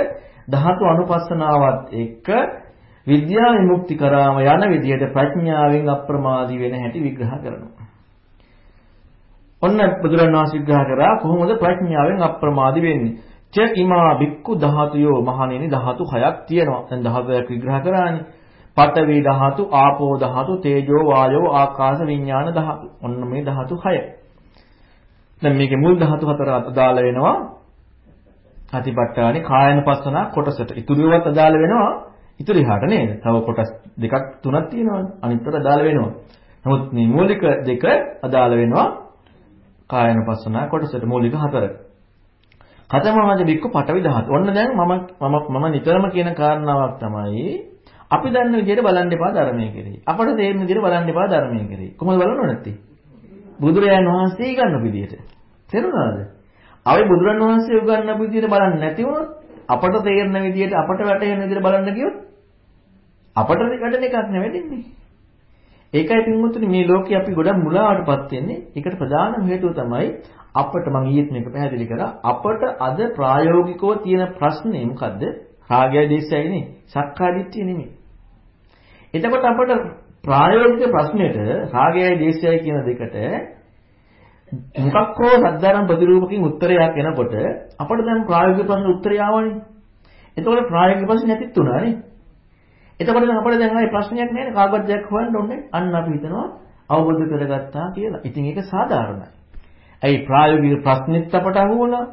ධාතු අනුපස්සනාවත් එක්ක විද්‍යා විමුක්ති කරාම යන විදිහට ප්‍රඥාවෙන් අප්‍රමාදී වෙන හැටි විග්‍රහ කරනවා. ඔන්න බුදුරණවහන්සේ විග්‍රහ කරා කොහොමද ප්‍රඥාවෙන් අප්‍රමාදී වෙන්නේ? ච ඉමා බික්කු ධාතුයෝ මහණෙනි ධාතු හයක් තියෙනවා. දැන් ධාතුයක් විග්‍රහ කරානේ. පඨවි ධාතු, ආපෝ ධාතු, තේජෝ වායෝ, ආකාශ විඥාන ධාතු. ඔන්න මේ ධාතු හය. දැන් මේකේ මුල් ධාතු හතර අදාළ වෙනවා. අතිපට්ඨානේ කායනපස්සන කොටසට. ඉතුරුවත් අදාළ වෙනවා ඉතුරු එහාට නේද? තව කොටස් දෙකක් තුනක් තියෙනවානේ. අනිත්තට අදාළ වෙනවා. නමුත් මේ මූලික දෙක අදාළ වෙනවා කායනුපස්සනා කොටසට මූලික හතර. කතමමද බික්ක පටවි ධාතු. ඔන්න දැන් මම මම මම නිතරම කියන කාරණාවක් තමයි අපි දන්න විදිහට බලන්න එපා ධර්මයේ කෙරෙහි. අපට තේරෙන විදිහට බලන්න එපා ධර්මයේ කෙරෙහි. කොහොමද බලන්න නැත්තේ? බුදුරජාන් වහන්සේ ගන්න විදිහට. තේරුණාද? අපි බුදුරන් වහන්සේ උගන්වපු විදිහට බලන්නේ නැති වුණොත් අපට තේරෙන විදිහට අපට වැටහෙන විදිහට බලන්න කියොත් අපට වැඩන එකක් නෙවෙන්නේ. ඒකයි පින්වතුනි මේ ලෝකේ අපි ගොඩක් මුලාවටපත් වෙන්නේ. ඒකට ප්‍රධානම හේතුව තමයි අපට මම ඊයේත් මේක පැහැදිලි කරා. අපට අද ප්‍රායෝගිකව තියෙන ප්‍රශ්නේ මොකද්ද? රාගය දේශයයිනේ. සක්කාය දිට්ඨිය නෙමෙයි. එතකොට අපට ප්‍රායෝගික ප්‍රශ්නෙට රාගයයි දේශයයි කියන දෙකට මොකක් හෝ සද්ධාරම් ප්‍රතිරූපකින් උත්තරයක් එනකොට අපිට දැන් ප්‍රායෝගික ප්‍රශ්න උත්තරය ආවනේ. එතකොට ප්‍රායෝගික ප්‍රශ්න නැතිත් උනානේ. එතකොට දැන් අපිට දැන් ආයේ ප්‍රශ්නයක් නැහැ කාගවත් දෙයක් හොයන්න ඕනේ. අන්න අපි හිතනවා අවබෝධ කරගත්තා කියලා. ඉතින් ඒක සාධාරණයි. ඇයි ප්‍රායෝගික ප්‍රශ්නෙත් අපට අහු වුණා.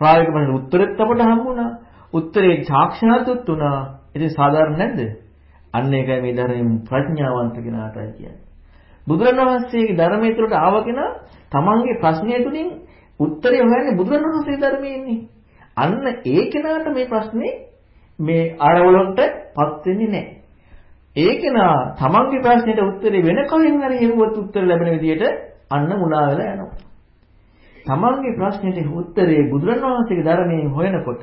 ප්‍රායෝගික ප්‍රශ්න උත්තරෙත් අපට හම්බ වුණා. උත්තරේ සාක්ෂාත්ුත් වුණා. ඉතින් සාධාරණ නැද්ද? අන්න ඒකයි මේ ධර්මයෙන් ප්‍රඥාවන්ත කෙනාටයි කියන්නේ. බුදුරණවහන්සේගේ ධර්මයේ තුලට ආව කෙනා තමන්ගේ ප්‍රශ්නය තුලින් උත්තරය හොයන්නේ බුදුරණවහන්සේගේ ධර්මයෙන්නේ. අන්න ඒ කෙනාට මේ ප්‍රශ්නේ මේ අරවලටපත් වෙන්නේ නැහැ. ඒකේනා තමන්ගේ ප්‍රශ්නෙට උත්තරේ වෙන කලින් හරි හෙව්වොත් උත්තර ලැබෙන විදිහට අන්න මුලා වෙලා යනවා. තමන්ගේ ප්‍රශ්නෙට උත්තරේ බුදුරණවහන්සේගේ ධර්මයෙන් හොයනකොට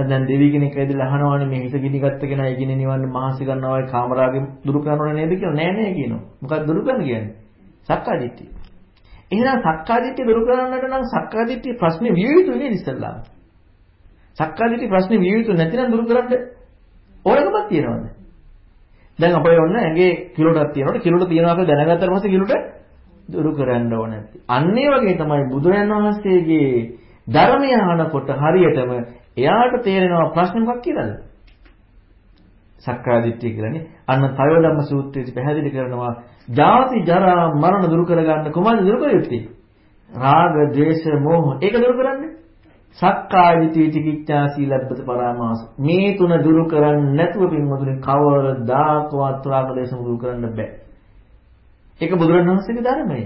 දැන් දෙවි කෙනෙක් ඇවිදලා අහනවානේ මේ හිත ගිනි ගත්ත කෙනා ඉගෙන නිවන්න මහසි ගන්නවායි කාමරාගෙන් දුරු කරනව නේද කියලා නෑ නෑ කියනවා. මොකක්ද දුරු කරන්න කියන්නේ? සක්කාදිට්ඨිය. එහෙනම් සක්කාදිට්ඨිය දුරු කරන්නට නම් සක්කාදිට්ඨිය ප්‍රශ්නේ විය යුතුයි නේද ඉස්සල්ලාම? සක්කාදිට්ඨිය ප්‍රශ්නේ විය යුතු නැතිනම් දුරු කරන්න ඕනකමක් තියනවද? දැන් අපේ ඔන්න ඇඟේ කිලෝටක් තියෙනකොට කිලෝට තියනවා කියලා දැනගත්තාට පස්සේ කිලෝට දුරු කරන්න ඕන නැති. අන්න ඒ වගේ තමයි බුදුරජාන් වහන්සේගේ ධර්මය අහනකොට හරියටම එයාට තේරෙනවා ප්‍රශ්න මොකක් කියලාද? සක්කාදිට්ඨිය කියලානේ. අන්න තයෝධම්ම සූත්‍රයේදී පැහැදිලි කරනවා ජාති ජරා මරණ දුරු කරගන්න කොහොමද දුරු කර යුත්තේ? රාග, ද්වේෂ, මෝහ ඒක දුරු කරන්නේ සක්කාය දිට්ඨි විචිකිච්ඡා සීලබ්බත පරාමාස මේ තුන දුරු කරන්නේ නැතුව පින්වතුනි කවරදාකවත් රාග දේශම දුරු කරන්න බෑ. ඒක බුදුරණවහන්සේගේ ධර්මය.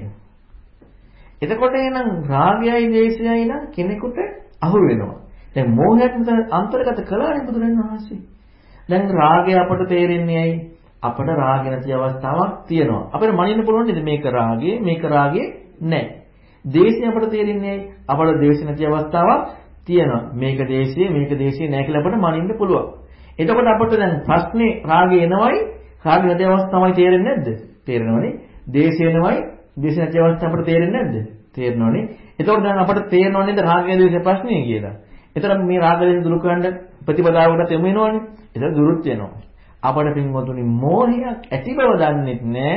එතකොට එනම් රාගයයි දේශයයි නම් කෙනෙකුට අහු වෙනවා. දැන් මෝහයක් අන්තර්ගත කළානේ බුදුරණවහන්සේ. දැන් රාගය අපට තේරෙන්නේ ඇයි? අපට රාගය නැති අවස්ථාවක් තියෙනවා. අපිට මනින්න පුළුවන් නේද මේක රාගය මේක රාගය නැහැ. දේශය අපට තේරෙන්නේ ඇයි? අපට දේශ නැති අවස්ථාවක් තියෙනවා. මේක දේශය මේක දේශය නැහැ කියලා අපට මනින්න පුළුවන්. එතකොට අපට දැන් ප්‍රශ්නේ රාගය එනවයි රාගය නැති අවස්ථාවයි තේරෙන්නේ නැද්ද? තේරෙනවනේ. දේශය එනවයි දේශ නැති අවස්ථාව අපට තේරෙන්නේ නැද්ද? තේරෙනවනේ. එතකොට දැන් අපට තේරෙනව නේද රාගය දේශ ප්‍රශ්නේ කියලා. එතන මේ රාග දේශ දුරු කරන්න ප්‍රතිපදාවකට යමු වෙනවනේ. ඒක දුරුත් වෙනවා. අපට පින්වතුනි මෝහයක් ඇති බව දන්නෙත් නෑ.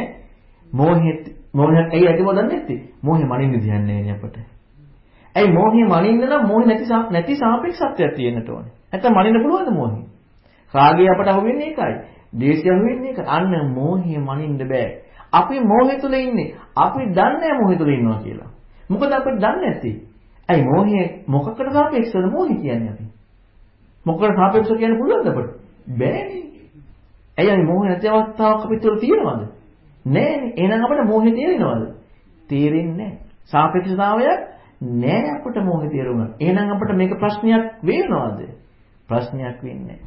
මෝහෙත් මෝහයක් ඇයි ඇති බව දන්නේ නැත්තේ? මෝහෙ මනින්න දෙන්නේ නෑනේ අපට. ඇයි මෝහෙ මනින්න නම් මෝහෙ නැති නැති සාපේක්ෂත්වයක් තියෙන්නට ඕනේ. නැත්නම් මනින්න පුළුවන්ද මෝහෙ? රාගය අපට අහු වෙන්නේ ඒකයි. දේශය අහු වෙන්නේ ඒකයි. අන්න මෝහෙ මනින්න බෑ. අපි මෝහෙ තුල ඉන්නේ. අපි දන්නේ මෝහෙ තුල ඉන්නවා කියලා. මොකද අපිට දන්නේ නැති. ඇයි මෝහය මොකකට සාපේක්ෂවද මෝහය කියන්නේ අපි? මොකකට සාපේක්ෂව කියන්න පුළුවන්ද අපිට? බෑනේ. ඇයි අපි මෝහය නැති අවස්ථාවක් අපිට තුළ තියෙනවද? නෑනේ. එහෙනම් අපිට මෝහය තේරෙනවද? තේරෙන්නේ නෑ. සාපේක්ෂතාවයක් නෑ අපිට මෝහය තේරුම. එහෙනම් අපිට මේක ප්‍රශ්නයක් වෙනවද? ප්‍රශ්නයක් වෙන්නේ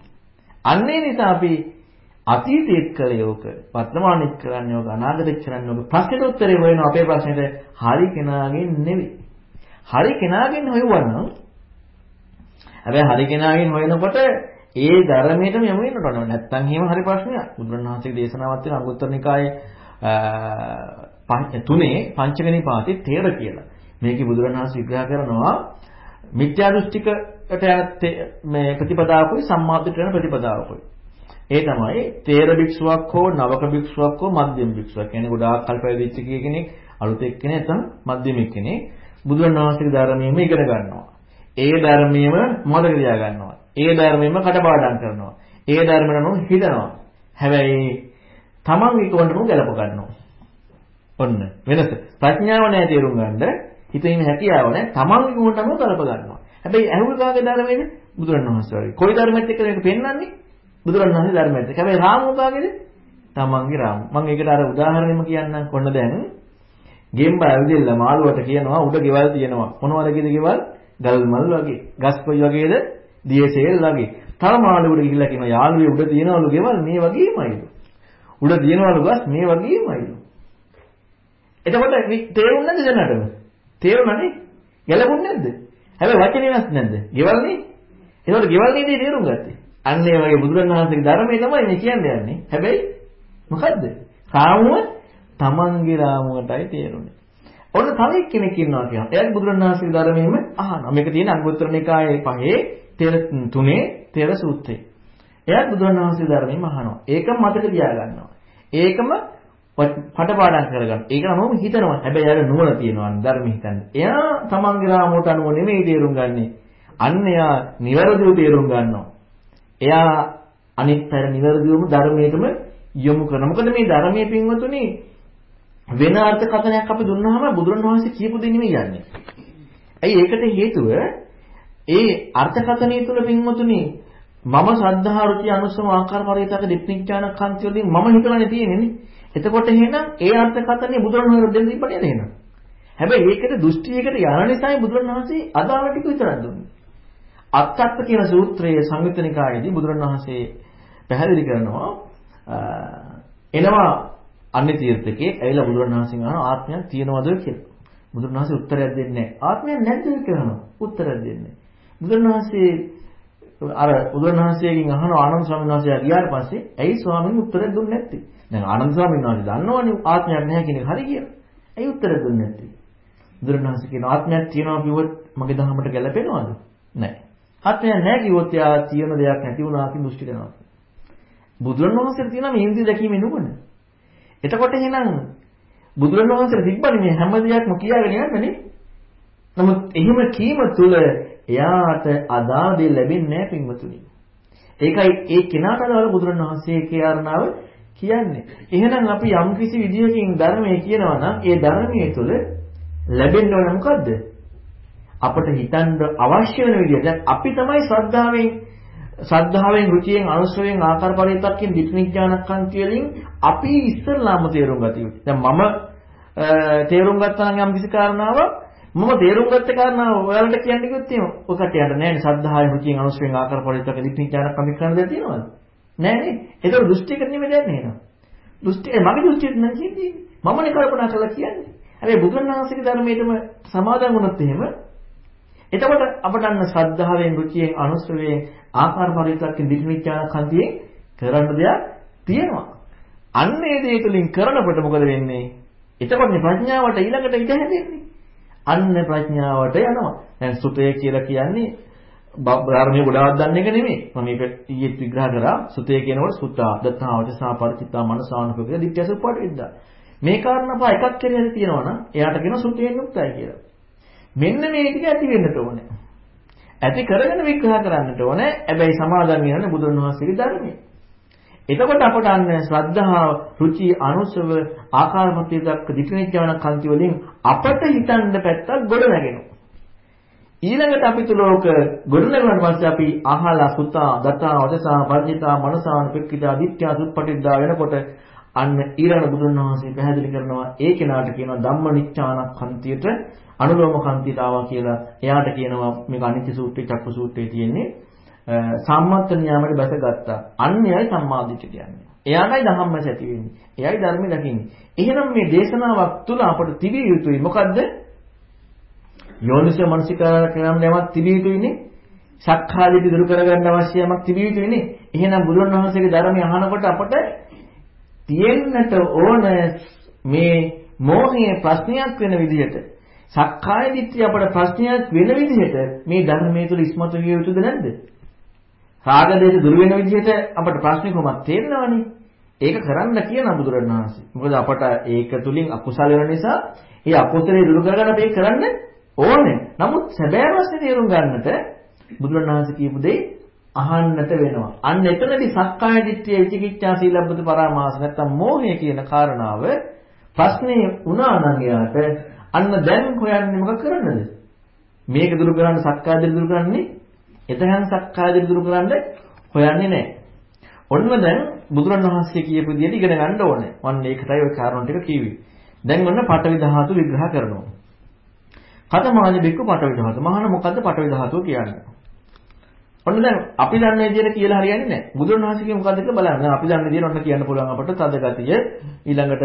අන්නේ නිසා අපි අතීතයේත් කළ යෝක වර්තමානයේත් කරන්නේ යෝක අනාගතයේත් කරන්නේ යෝක ප්‍රශ්නෙට උත්තරේ හොයන අපේ ප්‍රශ්නෙට හරි කෙනාගෙන් නෙවෙයි. හරි කෙනාගෙන් හොයවනම් හැබැයි හරි කෙනාගෙන් හොයනකොට ඒ ධර්මයටම යමු වෙනට ඕන. නැත්තම් එහෙම හරි ප්‍රශ්නයක්. බුදුරණවහන්සේගේ දේශනාවත් තියෙන අංගුත්තර නිකායේ තුනේ පංචක නිපාතේ තේර කියලා. මේකේ බුදුරණවහන්සේ විග්‍රහ කරනවා මිත්‍යා දෘෂ්ටිකට යන මේ ප්‍රතිපදාවකුයි සම්මාදිට යන ප්‍රතිපදාවකුයි. ඒ තමයි තේර භික්ෂුවක් හෝ නවක භික්ෂුවක් හෝ මධ්‍යම භික්ෂුවක්. කියන්නේ ගොඩාක් කල් පැවිදිච්ච කෙනෙක්, අලුත් එක්කෙනෙක් නැත්නම් මධ්‍යමික කෙනෙක් බුදුරණවහන්සේගේ ධර්මයෙන්ම ඉගෙන ගන්නවා. ඒ ධර්මයේම මතක තියා ගන්නවා. ඒ ධර්මයෙන්ම කටපාඩම් කරනවා. ඒ ධර්මනම හිතනවා. හැබැයි තමන් විකවන්නම ගැලප ගන්නවා. ඔන්න වෙනස. ප්‍රඥාව නැහැ තේරුම් ගන්න. හිතින් හැකියාව නැහැ. තමන් විකවන්නම ගැලප ගන්නවා. හැබැයි ඇහුව කාගේ ධර්මයේද? බුදුරණවහන්සේ වගේ. කොයි ධර්මෙත් එක්කද මේක පෙන්වන්නේ? බුදුරණවහන්සේ ධර්මයත් එක්ක. හැබැයි රාමු කාගේද? තමන්ගේ රාමු. මම ඒකට අර උදාහරණෙම කියන්නම්. කොන්න දැන් ගෙම්බ ඇවිදෙල්ල මාළුවට කියනවා උඩ ගෙවල් තියෙනවා. මොනවද කියද ගෙවල්? ගල් මල් වගේ. ගස් කොයි වගේද? දියසෙල් වගේ. තව මාළුවට ගිහිල්ලා කියනවා යාළුවේ උඩ තියෙනවලු ගෙවල් මේ වගේමයිලු. උඩ තියෙනවලු ගස් මේ වගේමයිලු. එතකොට තේරුම් නැද්ද දැනටම? තේරුණානේ? ගැලපුන්නේ නැද්ද? හැබැයි වචනේ වෙනස් නැද්ද? ගෙවල් නේ? ඒකට ගෙවල් නේද තේරුම් ගත්තේ? අන්න ඒ වගේ බුදුරණවහන්සේගේ ධර්මයේ තමයි මේ කියන්නේ යන්නේ. හැබැයි මොකද්ද? රාමුව තමන්ගේ රාමුවටයි තේරුනේ. ඔන්න තව එක්කෙනෙක් ඉන්නවා කියනවා. එයාගේ බුදුරණවහන්සේගේ ධර්මයෙන්ම අහනවා. මේක තියෙන අංගුත්තර නිකායේ පහේ තෙර තුනේ තෙර සූත්‍රය. එයාත් බුදුරණවහන්සේ ධර්මයෙන්ම අහනවා. ඒකම මතක තියාගන්නවා. ඒකම පටපාඩම් කරගන්න. ඒක නම හිතනවා. හැබැයි යාර නුවණ තියෙනවා ධර්ම හිතන්නේ. එයා තමන්ගේ රාමුවට අනුව නෙමෙයි තේරුම් ගන්නෙ. අන්න එයා නිවැරදිව තේරුම් ගන්නවා. එයා අනිත් පැර නිවැරදිවම ධර්මයටම යොමු කරනවා. මොකද මේ ධර්මයේ පින්වතුනි වෙන අර්ථකථනයක් අපි දුන්නාම බුදුරණවහන්සේ කියපු දේ නෙමෙයි යන්නේ. ඇයි ඒකට හේතුව ඒ අර්ථකථනය තුළ පින්වතුනි මම ශ්‍රද්ධා රුචි අනුසම ආකාර පරිවිතක දෙප්නිඥාන කාන්ති වලින් මම හිතලානේ තියෙන්නේ එතකොට එහෙනම් ඒ අර්ථකථනය බුදුරණවහන්සේ දෙන්න තිබ්බ නේද එහෙනම්? හැබැයි ඒකට දෘෂ්ටියකට යන නිසායි බුදුරණවහන්සේ අදාළ ටික විතරක් දුන්නේ. අත්තත්ත කියන සූත්‍රයේ සංයුත්තනිකායේදී බුදුරණවහන්සේ පැහැදිලි කරනවා එනවා අන්නේ තීර්ථකේ ඇවිල්ලා බුදුරණවහන්සේගෙන් අහනවා ආත්මයක් තියෙනවද කියලා. බුදුරණවහන්සේ උත්තරයක් දෙන්නේ නැහැ. ආත්මයක් නැද්ද කියලා උත්තරයක් දෙන්නේ. බුදුරණවහන්සේ අර බුදුරණවහන්සේගෙන් අහන ආනන්ද ස්වාමීන් වහන්සේ ගියාට පස්සේ ඇයි ස්වාමීන් උත්තරයක් දුන්නේ නැත්තේ? දැන් ආනන්ද ස්වාමීන් වහන්සේ දන්නවනේ ආත්මයක් නැහැ කියන එක හරි කියලා. ඇයි උත්තරයක් දුන්නේ නැත්තේ? බුදුරණවහන්සේ කියන ආත්මයක් තියෙනවා කිව්වොත් මගේ දහමට ගැලපෙනවද? නැහැ. ආත්මයක් නැහැ කිව්වොත් යා තියෙන දෙයක් නැති වුණා කියන දෘෂ්ටි කරනවා. බුදුරණවහන්සේට තියෙන මේ ඉන්ද්‍රිය දැකීමේ නුවණ. එතකොට එහෙනම් බුදුරණවහන්සේ තිබ්බනේ මේ හැම දෙයක්ම කියාගෙන යන්නනේ. නමුත් එහෙම කීම තුල එයාට අදාළ දේ ලැබෙන්නේ නැහැ පින්වතුනි. ඒකයි ඒ කෙනාට අදාළ බුදුරණවහන්සේ කාරණාව කියන්නේ. එහෙනම් අපි යම් කිසි විදියකින් ධර්මයේ කියනවා නම් ඒ ධර්මයේ තුල ලැබෙන්න ඕන මොකද්ද? අපිට හිතන්න අවශ්‍ය වෙන විදිහට දැන් අපි තමයි ශ්‍රද්ධාවෙන් ශ්‍රද්ධාවෙන් රුචියෙන් අනුශ්‍රවයෙන් ආකාර පරිවිතක්කින් ditthිඥානකන්ති වලින් අපි ඉස්සල්ලාම තේරුම් ගත යුතුයි. දැන් මම තේරුම් ගත්තා නම් යම් කිසි කාරණාවක් මම තේරුම් ගත්ත කාරණාව ඔයාලට කියන්න කිව්වොත් එහෙම ඔය කටියට නෑනේ ශ්‍රද්ධාවෙන් රුචියෙන් අනුශ්‍රවයෙන් ආකාර පරිවිතක්ක ditthිඥානකම් කරන්න දෙයක් තියෙනවද? නෑනේ. ඒක දෘෂ්ටියකට නෙමෙයි දැන් නේද? දෘෂ්ටිය මගේ දෘෂ්ටියට නම් කියන්නේ මමනේ කල්පනා කරලා කියන්නේ. හැබැයි බුදුන් වහන්සේගේ ධර්මයේදම සමාදන් වුණොත් එහෙම එතකොට අපට අන්න ශ්‍රද්ධාවෙන් රුචියෙන් අනුස්සවයෙන් ආකාර පරිවිතක්කෙන් දිට්ඨිඥාන කන්තියෙන් කරන්න දෙයක් තියෙනවා. අන්න ඒ දේ තුලින් කරනකොට මොකද වෙන්නේ? එතකොටනේ ප්‍රඥාවට ඊළඟට ඉඩ හැදෙන්නේ. අන්න ප්‍රඥාවට යනවා. දැන් සුතය කියලා කියන්නේ ධර්මයේ ගොඩාක් දන්න එක නෙමෙයි. මම මේක ඊයේ විග්‍රහ කරා. සුතය කියනකොට සුත්තා, දත්තාවට සාපරිචිතා මනසානුකෝක දිට්ඨිය සුප්පාට විද්දා. මේ කාරණා පහ එකක් කියලා තියෙනවා නම් එයාට කියන සුතයෙන් යුක්තයි කියලා. මෙන්න මේ ටික ඇති වෙන්නට ඕනේ. ඇති කරගෙන විග්‍රහ කරන්නට ඕනේ. හැබැයි සමාදන් වෙනනේ බුදුන් වහන්සේගේ ධර්මයේ. එතකොට අපට අන්න ශ්‍රද්ධාව, රුචි, අනුසව, ආකාරමත්‍ය දක්ක දිට්ඨිඥාන කන්ති වලින් අපට හිතන්න පැත්තක් ගොඩ නැගෙනවා. ඊළඟට අපි තුලෝක ගොඩනගුණාට පස්සේ අපි අහලා සුතා, දතා, වදසා, පරිචිතා, මනසාන, පික්කිතා, දිට්ඨ්‍යා, සුප්පටිද්දා වෙනකොට අන්න ඊළඟ බුදුන් වහන්සේ පැහැදිලි කරනවා ඒ කෙනාට කියනවා ධම්මනිච්ඡානක්ඛන්තියට අනුලෝමකන්තියට ආවා කියලා. එයාට කියනවා මේක අනිත්‍ය සූත්‍රයේ චක්ක සූත්‍රයේ තියෙන්නේ සම්මත්ත නියාමයට බැසගත්තා. අන්‍යයි සම්මාදිට කියන්නේ. එයාටයි ධම්මස ඇති වෙන්නේ. එයයි ධර්මය දකින්නේ. එහෙනම් මේ දේශනාවක් තුල අපට තිබිය යුතුයි මොකද්ද? යෝනිසෝ මනසිකාර කරන යමක් තිබිය යුතුයිනේ. සක්කාදිට දුරු කරගන්න අවශ්‍ය යමක් තිබිය යුතුයිනේ. එහෙනම් බුදුන් වහන්සේගේ ධර්මය අහනකොට අපට තියෙන්නට ඕන මේ මෝහයේ ප්‍රශ්නයක් වෙන විදිහට සක්කාය දිට්ඨිය අපට ප්‍රශ්නයක් වෙන විදිහට මේ ධර්මයේ තුල ඉස්මතු විය යුතුද නැද්ද? රාග දේශ දුර වෙන විදිහට අපට ප්‍රශ්නේ කොහොමද තේරෙනවනේ. ඒක කරන්න කියන බුදුරණවහන්සේ. මොකද අපට ඒක තුලින් අකුසල වෙන නිසා ඒ අකුසලේ දුරු කරගන්න අපි කරන්න ඕනේ. නමුත් සැබෑ ප්‍රශ්නේ තේරුම් ගන්නට බුදුරණවහන්සේ කියපු දේ අහන්නට වෙනවා. අන්න එතනදී සක්කාය දිට්ඨිය විචිකිච්ඡා සීලබ්බත පරාමාස නැත්තම් මෝහය කියන කාරණාව ප්‍රශ්නේ වුණා නම් එයාට අන්න දැන් හොයන්නේ මොකක් කරන්නද? මේක දුරු කරන්න සක්කාය දිට්ඨිය දුරු කරන්නේ එතහන් සක්කාය දිට්ඨිය දුරු කරන්න හොයන්නේ නැහැ. ඔන්න දැන් බුදුරණවහන්සේ කියපු විදිහට ඉගෙන ගන්න ඕනේ. මම ඒකටයි ওই කාරණා ටික කිව්වේ. දැන් ඔන්න පටවි ධාතු විග්‍රහ කරනවා. කතමාජ බික්කු පටවි ධාතු. මහාන මොකද්ද පටවි ධාතුව කියන්නේ? ඔන්න දැන් අපි දන්න විදිහට කියලා හරියන්නේ නැහැ. බුදුරණවහන්සේ කිය මොකද්ද කියලා බලන්න. අපි දන්න විදිහට ඔන්න කියන්න පුළුවන් අපට තද ගතිය ඊළඟට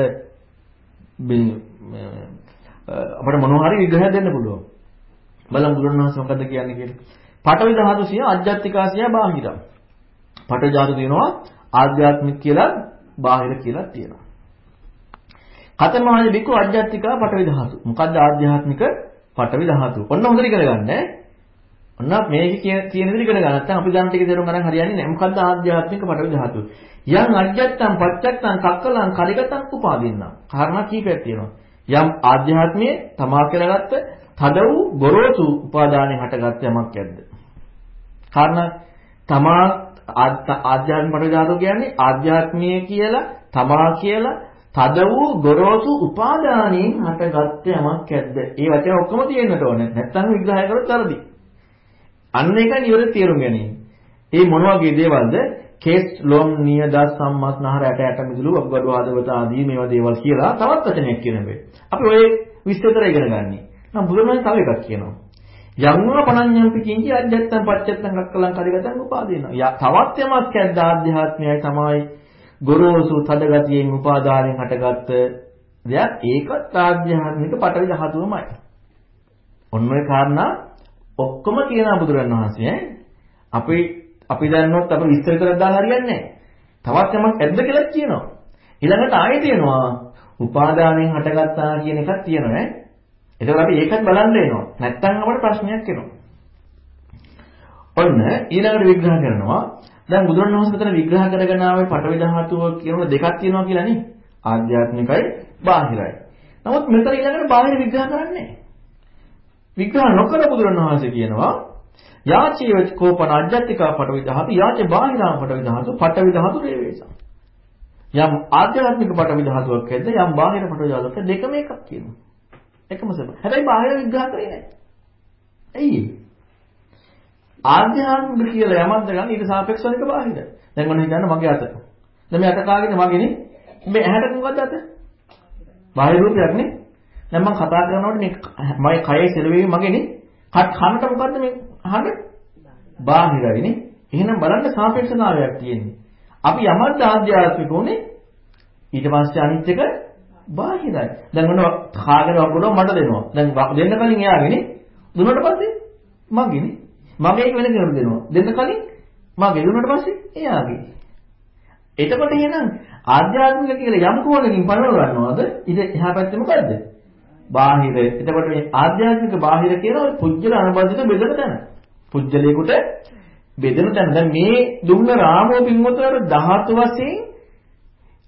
අපිට මොනවා හරි විග්‍රහයක් දෙන්න පුළුවන්. බලමු බුදුරණවහන්සේ මොකද්ද කියන්නේ කියලා. පඨවි ධාතු සිය අජ්ජත්තිකාසිය බාහිරම්. පඨවි ධාතු තියෙනවා ආධ්‍යාත්මික කියලා බාහිර කියලා තියෙනවා. කතමානි බිකු අජ්ජත්තිකා පඨවි ධාතු. මොකද්ද ආධ්‍යාත්මික පඨවි ධාතු? ඔන්න හොඳට ඉගෙන ගන්න ඈ. ඔන්න මේක කියන විදිහට ඉගෙන ගන්න. නැත්නම් අපි දන්න ටික තේරුම් ගන්න හරියන්නේ නැහැ. මොකද්ද ආධ්‍යාත්මික පඨවි ධාතු? යම් අජ්ජත්තම් පච්චත්තම් කක්කලං කරිගතං උපාදින්නම්. කාරණා කීපයක් තියෙනවා. යම් ආධ්‍යාත්මයේ තමා කරගත්ත තද වූ ගොරෝසු උපාදානෙන් හටගත් යමක් ඇද්ද? කාරණා තමා ආධ්‍යාත්මික පඨවි ධාතු කියන්නේ ආධ්‍යාත්මීය කියලා තමා කියලා තද වූ ගොරෝසු උපාදානයෙන් හටගත් යමක් ඇද්ද? ඒ වචන ඔක්කොම තියෙන්නට ඕනේ. නැත්නම් විග්‍රහය කරොත් වැරදි. අන්න ඒකයි නිවැරදි තේරුම් ගැනීම. ඒ මොන වගේ දේවල්ද? කේස් ලොම් නියදස් සම්මත් නහර ඇට ඇට මිදුළු වග්ගඩු ආදවත ආදී මේවා දේවල් කියලා තවත් වචනයක් කියන බෑ. අපි ඔය විස්තර ඉගෙන ගන්නේ. නම් බුදුරජාණන් තව එකක් කියනවා. යම්වා පණඤ්ඤම් පිටින්චි අධ්‍යත්තම් පච්චත්තම් කක්කලං කරිගතං උපාදීනවා. යා තවත් යමක් ඇද්ද ආධ්‍යාත්මයයි තමයි ගොරෝසු තද ගතියෙන් උපාදානයෙන් හටගත්ත දෙයක් ඒකත් ආධ්‍යාත්මික පටවි ධාතුවමයි. ඔන්න ඔය කාරණා ඔක්කොම කියන බුදුරණවහන්සේ අපි අපි දන්නොත් අපි විස්තර කරලා දාලා හරියන්නේ නැහැ. තවත් යමක් ඇද්ද කියලා කියනවා. ඊළඟට ආයෙ තියෙනවා උපාදානයෙන් හටගත්තා කියන එකක් තියෙනවා ඈ. එතකොට අපි ඒකත් බලන්න වෙනවා. නැත්තම් අපට ප්‍රශ්නයක් එනවා. ඔන්න ඊළඟට විග්‍රහ කරනවා. දැන් බුදුරණවහන්සේ මෙතන විග්‍රහ කරගෙන ආවේ පටවි ධාතුව කියන දෙකක් තියෙනවා කියලා නේ. ආධ්‍යාත්මිකයි බාහිරයි. නමුත් මෙතන ඊළඟට බාහිර විග්‍රහ කරන්නේ විග්‍රහ නොකර බුදුරණවහන්සේ කියනවා යාචේ කෝපන අජ්ජත්තිකා පටවි ධාතු යාච බාහිරා පටවි ධාතු පටවි ධාතු රේවේසම් යම් ආධ්‍යාත්මික පටවි ධාතුවක් ඇද්ද යම් බාහිර පටවි ධාතුවක් දෙකම එකක් කියනවා එකම සබ හැබැයි බාහිර විග්‍රහ කරේ නැහැ ඇයි ආධ්‍යාත්මික කියලා යමක්ද ගන්න ඊට සාපේක්ෂව එක බාහිර. දැන් මම හිතන්නේ මගේ අත. දැන් මේ අත කාගේද මගේනේ? මේ ඇහැට මොකද්ද අත? බාහිර රූපයක් නේ. දැන් මම කතා කරනකොට මේ මගේ කයේ සෙලවෙවි මගේනේ. කනට මොකද්ද මේ අහන්නේ? බාහිරයිනේ. එහෙනම් බලන්න සාපේක්ෂතාවයක් තියෙන්නේ. අපි යමක්ද ආධ්‍යාත්මික උනේ ඊට පස්සේ අනිත් එක බාහිරයි. දැන් මොන කාගෙන වගුණව මට දෙනවා. දැන් දෙන්න කලින් එයාගේනේ. දුන්නට පස්සේ මගේනේ. මගේ එක වෙන කෙනෙකුට දෙනවා. දෙන්න කලින් මගේ දුන්නට පස්සේ එයාගේ. එතකොට එහෙනම් ආධ්‍යාත්මික කියලා යම් කෝණකින් පනව ගන්නවද? ඉත එහා පැත්තේ මොකද්ද? බාහිර. එතකොට මේ ආධ්‍යාත්මික බාහිර කියන පුජ්‍යල අනුබද්ධිත බෙදෙන තැන. පුජ්‍යලයකට බෙදෙන තැන. දැන් මේ දුන්න රාමෝ පින්වතර ධාතු වශයෙන්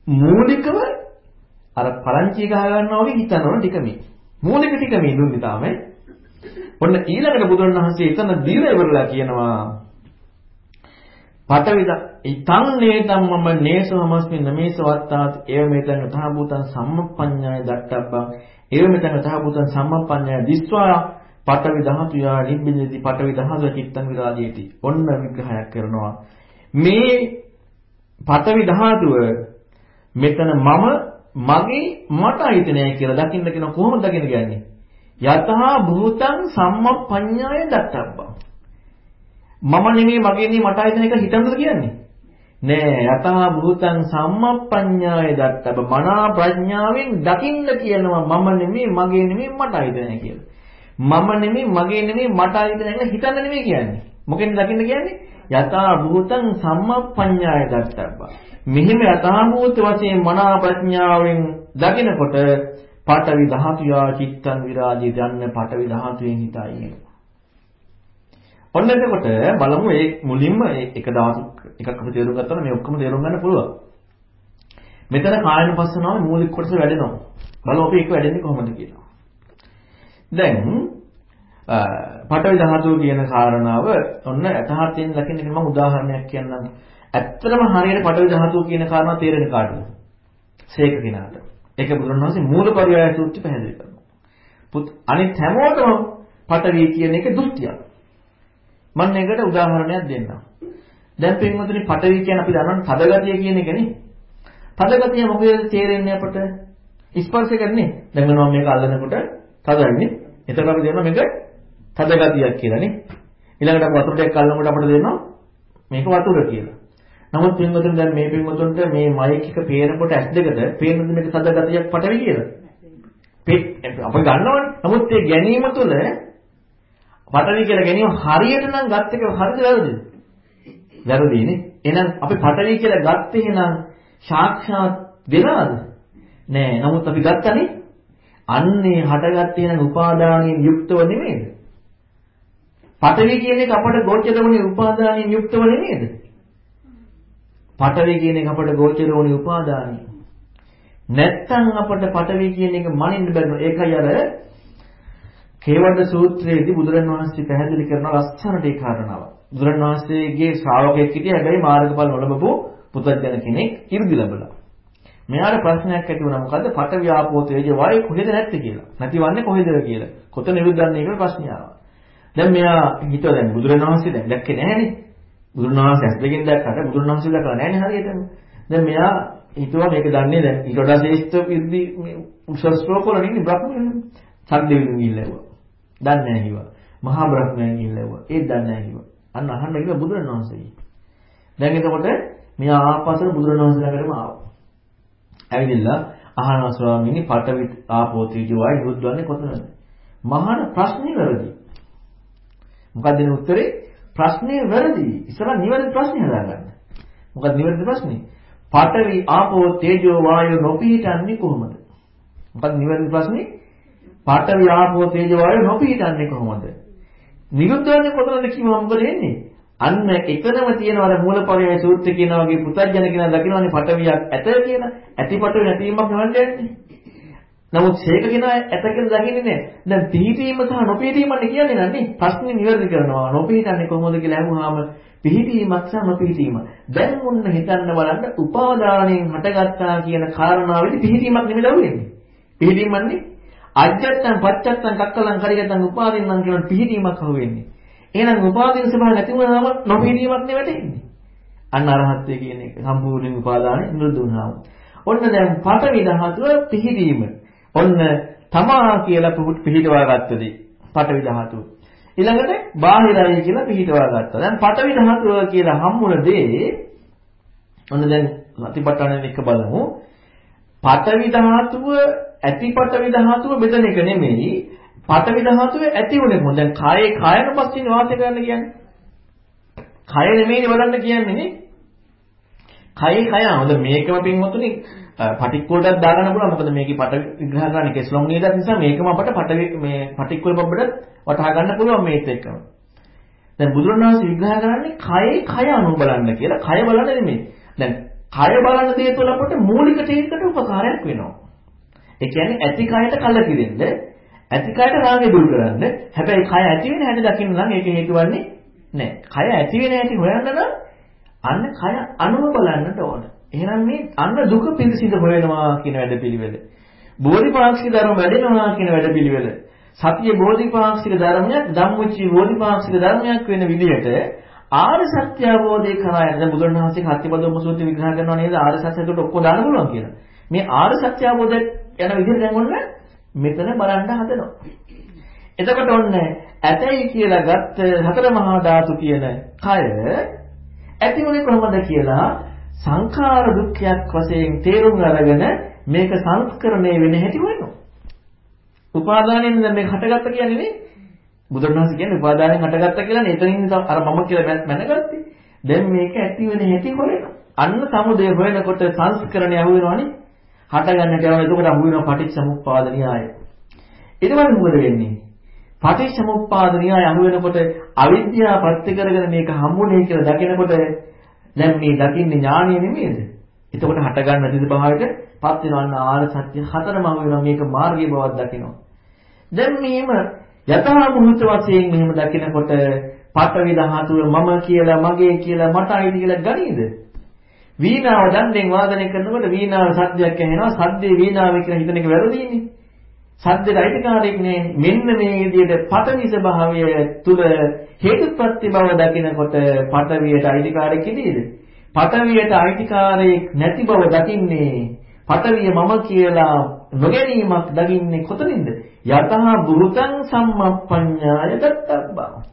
මූලිකව අර පරංචි ගහ ගන්නවා වගේ හිතනවා ටික මේ. මූලික ටික මේ දුන්නේ තාමයි. ඔන්න ඊළඟට බුදුරණවහන්සේ එතන දීලා ඉවරලා කියනවා. පටවිද ඉතං නේතම් මම නේසමස්මි නමේස වත්තාත් ඒව මෙතන තහ භූතං සම්මප්පඤ්ඤාය දක්ටබ්බං ඒව මෙතන තහ භූතං සම්මප්පඤ්ඤාය දිස්වා. පටවි ධාතුයා නිබ්බින්දති පටවි ධාතුව චිත්තං විරාජේති. ඔන්න විග්‍රහයක් කරනවා. මේ පටවි ධාතුව මෙතන මම මගේ මට අයිති නෑ කියලා දකින්න කියන කොහොමද දකින්න කියන්නේ? යතහා භූතං සම්මප්පඤ්ඤාය දත්තබ්බං. මම නෙමෙයි මගේ නෙමෙයි මට ආයතන එක හිතන්නද කියන්නේ? නෑ. යතහා භූතං සම්මප්පඤ්ඤාය දත්තබ්බ. මනා ප්‍රඥාවෙන් දකින්න කියනවා මම නෙමෙයි මගේ නෙමෙයි මට ආයතන කියලා. මම නෙමෙයි මගේ නෙමෙයි මට ආයතන කියලා හිතන්න නෙමෙයි කියන්නේ. මොකෙන්ද දකින්න කියන්නේ යතහා භූතං සම්මප්පඤ්ඤාය දත්තබ්බ මෙහිම යතහා භූත වශයෙන් මනා ප්‍රඥාවෙන් දකිනකොට පඨවි ධාතුයා චිත්තං විරාජී දන්න පඨවි ධාතුවෙන් හිතයි. ඔන්න එතකොට බලමු මේ මුලින්ම එක ධාතු එකක් අපි තේරුම් ගත්තා මේ ඔක්කොම තේරුම් ගන්න පුළුවන්. මෙතන කායනුපස්සනාවේ මූලික කොටස වැඩෙනවා. බලමු අපි ඒක වැඩෙන්නේ කොහොමද කියලා. දැන් පඨවි ධාතුව කියන කාරණාව ඔන්න යථාර්ථයෙන් දකින්න මම උදාහරණයක් කියන්නම්. ඇත්තටම හරියට පඨවි ධාතුව කියන කාරණාව තේරෙන කාටද? සේක කෙනාට. ඒක බුදුරණවහන්සේ මූලපරියාය සූත්‍රය පැහැදිලි කරනවා. පුත් අනිත් හැමෝටම පටවිය කියන එක දෘෂ්ටියක්. මම ඒකට උදාහරණයක් දෙන්නම්. දැන් පින්වතුනි පටවිය කියන්නේ අපි දන්නවනේ තදගතිය කියන එකනේ. තදගතිය මොකද තේරෙන්නේ අපට? ස්පර්ශ කරන්නේ. දැන් මම මේක අල්ලනකොට තදන්නේ. එතකොට අපි දෙනවා මේක තදගතියක් කියලා නේ. ඊළඟට අපි වතුර ටිකක් අල්ලනකොට අපිට දෙනවා මේක වතුර කියලා. නමුත් පින්වතුන් දැන් මේ පින්වතුන්ට මේ මයික් එක පේනකොට ඇස් දෙකට පේනද මේක තද ගතියක් පටවි කියලා. අපි ගන්නවනේ. නමුත් ඒ ගැනීම තුළ පටවි කියලා ගැනීම හරියට නම් ගත් එක හරිද වැරදිද? වැරදිනේ. එහෙනම් අපි පටවි කියලා ගත්තේ එහෙනම් සාක්ෂාත් වෙනවද? නෑ. නමුත් අපි ගත්තනේ අන්නේ හටගත්තේ නම් උපාදානයෙන් යුක්තව නෙමෙයිද? පටවි කියන එක අපට ගෝචර වුණේ උපාදානයෙන් යුක්තව නෙමෙයිද? පඨවි කියන එක අපට ගෝචර වුණේ උපාදානයි. නැත්තම් අපට පඨවි කියන එක මනින්න බැරිනවා. ඒකයි අර කේවඩ සූත්‍රයේදී බුදුරණවහන්සේ පැහැදිලි කරන ලස්සනට ඒ කාරණාව. බුදුරණවහන්සේගේ ශ්‍රාවකෙක් හිටිය හැබැයි මාර්ගඵල නොලබපු පුතත්ජන කෙනෙක් 이르දි ලැබලා. මෙයාට ප්‍රශ්නයක් ඇති වුණා මොකද්ද? පඨවි ආපෝ තේජ වායු කොහෙද නැත්තේ කියලා. නැතිවන්නේ කොහෙද කියලා. කොතන නිරුද්ධන්නේ කියලා ප්‍රශ්නය ආවා. දැන් මෙයා හිතුවා දැන් බුදුරණවහන්සේ දැන් දැක්කේ නැහැනේ. බුදුරණවහන්සේ ඇස් දෙකෙන් දැක්කට බුදුරණවහන්සේ දැකලා නැහැ නේ හරියටම. දැන් මෙයා හිතුවා මේක දන්නේ දැන් ඊට වඩා ශ්‍රේෂ්ඨ විද්දි මේ උසස් ශ්ලෝකවල නෙන්නේ බ්‍රහ්මයන්. සද්දෙවිලුන් ගිහිල්ලා. දන්නේ නැහැ කිව්වා. මහා බ්‍රහ්මයන් ගිහිල්ලා. ඒත් දන්නේ නැහැ කිව්වා. අන්න අහන්න කිව්වා බුදුරණවහන්සේ. දැන් එතකොට මෙයා ආපස්සට බුදුරණවහන්සේ ළඟටම ආවා. ඇවිදilla අහනවා ස්වාමීනි පඨවි ආපෝ තේජෝ ආයි බුද්ධවන්නේ කොතනද? මහාන ප්‍රශ්නේ වැරදි. මොකක්ද උත්තරේ? ප්‍රශ්නේ වැරදි. ඉස්සරහ නිවැරදි ප්‍රශ්නේ හදාගන්න. මොකක්ද නිවැරදි ප්‍රශ්නේ? පඨවි ආපෝ තේජෝ වායෝ නොපීඨන්නේ කොහොමද? මොකක්ද නිවැරදි ප්‍රශ්නේ? පඨවි ආපෝ තේජෝ වායෝ නොපීඨන්නේ කොහොමද? නිරුද්ධ වෙන්නේ කොතනද කිව්වම මොකද වෙන්නේ? අන්න එතනම තියෙනවා අර මූලපරයය සූත්‍රය කියන වගේ පුතඥ කෙනා දකින්නවානේ පටවියක් ඇත කියලා. ඇති පටව නැතිවීමක් නවන්න යන්නේ. නමුත් ශේක කෙනා ඇත කියලා දකින්නේ නැහැ. දැන් පිහිටීම සහ නොපිහිටීමන්නේ කියන්නේ නැන්නේ. ප්‍රශ්නේ නිවැරදි කරනවා. නොපිහිටන්නේ කොහොමද කියලා අහුවාම පිහිටීමක් සහ නොපිහිටීම. දැන් මුන්න හිතන්න බලන්න උපාදානයෙන් හටගත්තා කියන කාරණාවෙදි පිහිටීමක් නෙමෙයි දවුනේ. පිහිටීමන්නේ අජ්ජත්තං පච්චත්තං කක්කලං කරිගතං උපාදින්නම් කියන පිහිටීමක් අහුවෙන්නේ. එහෙනම් උපාදින ස්වභාවය නැති වුණාම නොපිහිටීමක් නෙවෙටෙන්නේ. අන්න අරහත්ත්වය කියන එක සම්පූර්ණ උපාදානෙ නිරුද්ධ වුණාම. ඔන්න දැන් පඨවි ධාතුව පිහිටීම. ඔන්න තමා කියලා පිහිටවා ගත්තදී පඨවි ධාතුව. ඊළඟට බාහිරයි කියලා පිහිටවා ගත්තා. දැන් පඨවි ධාතුව කියලා හම්බුන දේ ඔන්න දැන් අතිපට්ඨානෙ එක බලමු. පඨවි ධාතුව ඇති පඨවි ධාතුව මෙතන එක නෙමෙයි. පඨවි ධාතුව ඇති උනේ මොකද? දැන් කායේ කායන පස්සින් වාසය කරන්න කියන්නේ. කය නෙමෙයිනේ බලන්න කියන්නේ නේ. කයේ කය හොඳ මේකම පින්වතුනි පටික්කුලටත් දාගන්න පුළුවන්. මොකද මේකේ පට විග්‍රහ කරන්නේ කෙස්ලොන් නේද නිසා මේකම අපට පට මේ පටික්කුල බබ්බට වටහා ගන්න පුළුවන් මේත් එක්කම. දැන් බුදුරණවහන්සේ විග්‍රහ කරන්නේ කයේ කය අනුව බලන්න කියලා. කය බලන්න නෙමෙයි. දැන් කය බලන දේ තුළ අපට මූලික තේරකට උපකාරයක් වෙනවා. ඒ කියන්නේ ඇති කයට කලකිරෙන්න, ඇති කයට රාගය දුරු කරන්න. හැබැයි කය ඇති වෙන හැටි දකින්න නම් ඒක හේතු වෙන්නේ නැහැ. කය ඇති වෙන හැටි හොයන්න නම් අන්න කය අනුව බලන්නට ඕන. එහෙනම් මේ අන්න දුක පිළිසිඳ හොයනවා කියන වැඩපිළිවෙල. බෝධිපාක්ෂික ධර්ම වැඩෙනවා කියන වැඩපිළිවෙල. සතිය බෝධිපාක්ෂික ධර්මයක් ධම්මචි බෝධිපාක්ෂික ධර්මයක් වෙන විදිහට ආර්ය සත්‍ය අවබෝධය කරා යන දැන් බුදුරණවහන්සේ කත්තිපදෝම සූත්‍රය විග්‍රහ කරනවා නේද ආර්ය සත්‍යයට ඔක්කොම දාන්න පුළුවන් කියලා. මේ ආර්ය සත්‍ය අවබෝධය යන විදිහට දැන් ඔන්න මෙතන බලන්න හදනවා. එතකොට ඔන්න ඇතයි කියලා ගත්ත හතර මහා ධාතු කියන කය ඇති වුණේ කොහොමද කියලා සංඛාර දුක්ඛයක් වශයෙන් තේරුම් අරගෙන මේක සංස්කරණය වෙන හැටි වෙනවා. උපාදානයෙන් දැන් මේක හටගත්ත කියන්නේ නේ බුදුරණවහන්සේ කියන්නේ උපාදානයෙන් හටගත්ත කියලානේ එතනින් අර මම කියලා මැනගත්තේ. දැන් මේක ඇති වෙන හැටි හොයනවා. අන්න සමුදය හොයනකොට සංස්කරණය අහු වෙනවනේ. හට ගන්නට යනවා එතකොට අහු වෙනවා පටිච්චසමුප්පාද න්‍යාය. ඊට පස්සේ මොකද වෙන්නේ? පටිච්චසමුප්පාද න්‍යාය අහු වෙනකොට අවිද්‍යාව ප්‍රත්‍ය කරගෙන මේක හම්බුනේ කියලා දකිනකොට දැන් මේ දකින්නේ ඥානිය නෙමෙයිද? එතකොට හට ගන්න දිද භාවයට පත් වෙනවා අන්න ආර සත්‍ය හතරම අහු වෙනවා මේක මාර්ගයේ බවක් දකිනවා. දැන් මේම යථා භූත වශයෙන් මෙහෙම දකිනකොට පඨවි ධාතුව මම කියලා මගේ කියලා මට අයිති කියලා ගනීද? වීණාව දණ්ඩෙන් වාදනය කරනකොට වීණාව සද්දයක් ඇහෙනවා සද්දේ වීණාව කියලා හිතන එක වැරදීනේ. සද්දේට අයිතිකාරයෙක් නේ මෙන්න මේ විදිහට පඨවි ස්වභාවය තුල හේතුප්‍රත්‍ය බව දකිනකොට පඨවියට අයිතිකාරයෙක් ඉදීද? පඨවියට අයිතිකාරයෙක් නැති බව දකින්නේ පඨවිය මම කියලා නොගැනීමක් දකින්නේ කොතනින්ද? යතහ බුරුතං සම්මප්පඤ්ඤාය දත්තබ්බා.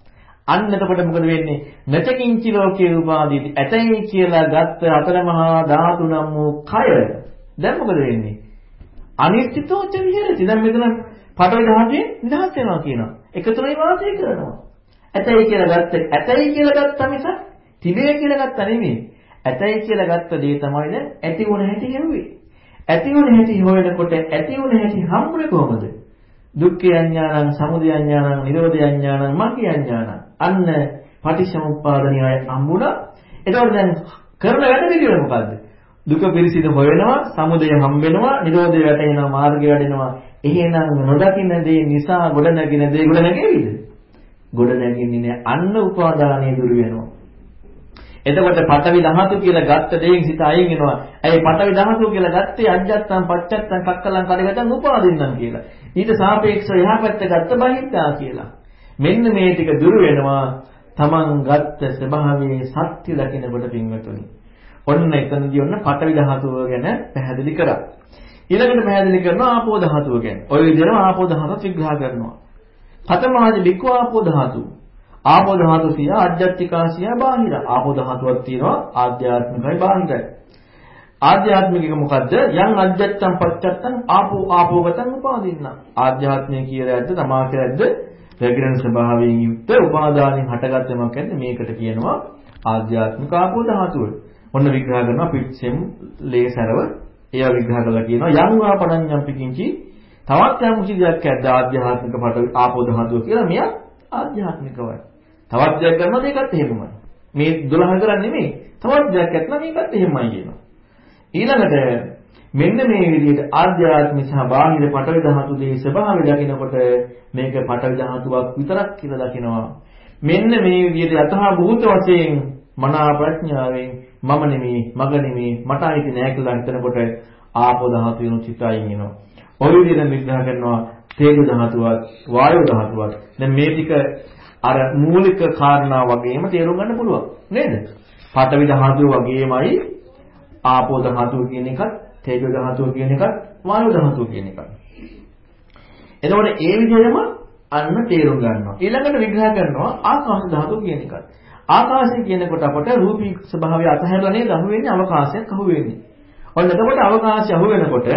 අන්න එතකොට මොකද වෙන්නේ? නචකින්චි ලෝකේ උපාදීති. ඇතයි කියලා ගත්ත අතරමහා ධාතු නම් වූ කය. දැන් මොකද වෙන්නේ? අනිශ්චිතෝච විහෙරති. දැන් මෙතන පටවි ධාතුවේ නිදහස් වෙනවා කියනවා. එකතුනයි වාසය කරනවා. ඇතයි කියලා ගත්ත ඇතයි කියලා ගත්ත මිස තිබේ කියලා ගත්ත නෙමෙයි. ඇතයි කියලා ගත්ත දේ තමයි දැන් ඇති වුණ හැටි හෙව්වේ. ඇති වුණ හැටි හොයනකොට ඇති වුණ හැටි හම්බුනේ කොහොමද? දුක්ඛ අඥානං, සමුදය අඥානං, නිරෝධ අඥානං, මග්ග අඥානං. අන්න පටිච්චසමුප්පාදණියයි හම්බුණා. එතකොට දැන් කරන වැඩ පිළිවෙල මොකද්ද? දුක පිරිසිදු හොයනවා, සමුදය හම්බ වෙනවා, නිරෝධය වැටෙනවා, මාර්ගය වැඩෙනවා. එහෙනම් නොදකින්න දේ නිසා ගොඩ නැගින දේ ගොඩ නැගෙවිද? ගොඩ නැගින්නේ නැහැ. අන්න උපාදානය දුරු වෙනවා. එතකොට පඨවි ධාතු කියලා ගත්ත දෙයින් සිත අයින් වෙනවා. ඇයි පඨවි ධාතු කියලා ගත්තේ අජ්ජත්තම් පච්චත්තම් කක්කලම් කඩගතම් උපාදින්නම් කියලා. ඊට සාපේක්ෂව එහා පැත්ත ගත්ත බහිද්දා කියලා. මෙන්න මේ ටික දුරු වෙනවා. Taman ගත්ත ස්වභාවයේ සත්‍ය දකිනකොට පින්වතුනි. ඔන්න එතනදී ඔන්න පඨවි ධාතුව ගැන පැහැදිලි කරා. ඊළඟට පැහැදිලි කරනවා ආපෝ ධාතුව ගැන. ওই විදිහට ආපෝ ධාතුව විග්‍රහ කරනවා. පතමාජ ලික්ව ආපෝ ධාතුව ආපෝ ධාතු සිය ආධ්‍යාත්මිකා සිය බාහිර. ආපෝ ධාතුවක් තියෙනවා ආධ්‍යාත්මිකයි බාහිරයි. ආධ්‍යාත්මික එක මොකද්ද? යම් අජ්ජත්තම් පච්චත්තම් ආපෝ ආපෝගතං උපාදින්න. ආධ්‍යාත්මය කියලා ඇද්ද තමා කියලා ඇද්ද? රැගිරෙන ස්වභාවයෙන් යුක්ත උපාදානෙන් හටගත් යමක් ඇද්ද මේකට කියනවා ආධ්‍යාත්මික ආපෝ ධාතුව. ඔන්න විග්‍රහ කරනවා පිටසෙම් ලේසරව ඒවා විග්‍රහ කරලා කියනවා යම් වාපණඤ්ඤම් පිකින්චි තවත් යම් කිසි දෙයක් ඇද්ද ආධ්‍යාත්මික පට ආපෝ ධාතුව කියලා මෙයා ආධ්‍යාත්මිකවයි. තවත් දෙයක් කරනවා මේකත් එහෙමමයි. මේ 12 කරන්නේ නෙමෙයි. තවත් දෙයක් කරනවා මේකත් එහෙමයි කියනවා. ඊළඟට මෙන්න මේ විදිහට ආධ්‍යාත්මික සහ බාහිර පටවි ධාතු දෙහි ස්වභාවය දකිනකොට මේක පටවි ධාතුවක් විතරක් කියලා දකිනවා. මෙන්න මේ විදිහට යතහා භූත වශයෙන් මනා ප්‍රඥාවෙන් මම නෙමෙයි, මග නෙමෙයි, මට අයිති නෑ කියලා හිතනකොට ආපෝ ධාතු වෙනු චිතයින් එනවා. ඔය විදිහට විග්‍රහ කරනවා තේජ ධාතුවත් වායු ධාතුවත් දැන් මේ ටික අර මූලික කාරණා වගේම තේරුම් ගන්න පුළුවන් නේද? පඨවි ධාතුව වගේමයි ආපෝ ධාතුව කියන එකත් තේජෝ ධාතුව කියන එකත් වායු ධාතුව කියන එකත්. එතකොට ඒ විදිහම අන්න තේරුම් ගන්නවා. ඊළඟට විග්‍රහ කරනවා ආකාශ ධාතුව කියන එකත්. ආකාශය කියනකොට අපට රූපී ස්වභාවය අතහැරලා නේද අහු වෙන්නේ අවකාශයක් අහු වෙන්නේ. ඔන්න එතකොට අවකාශය අහු වෙනකොට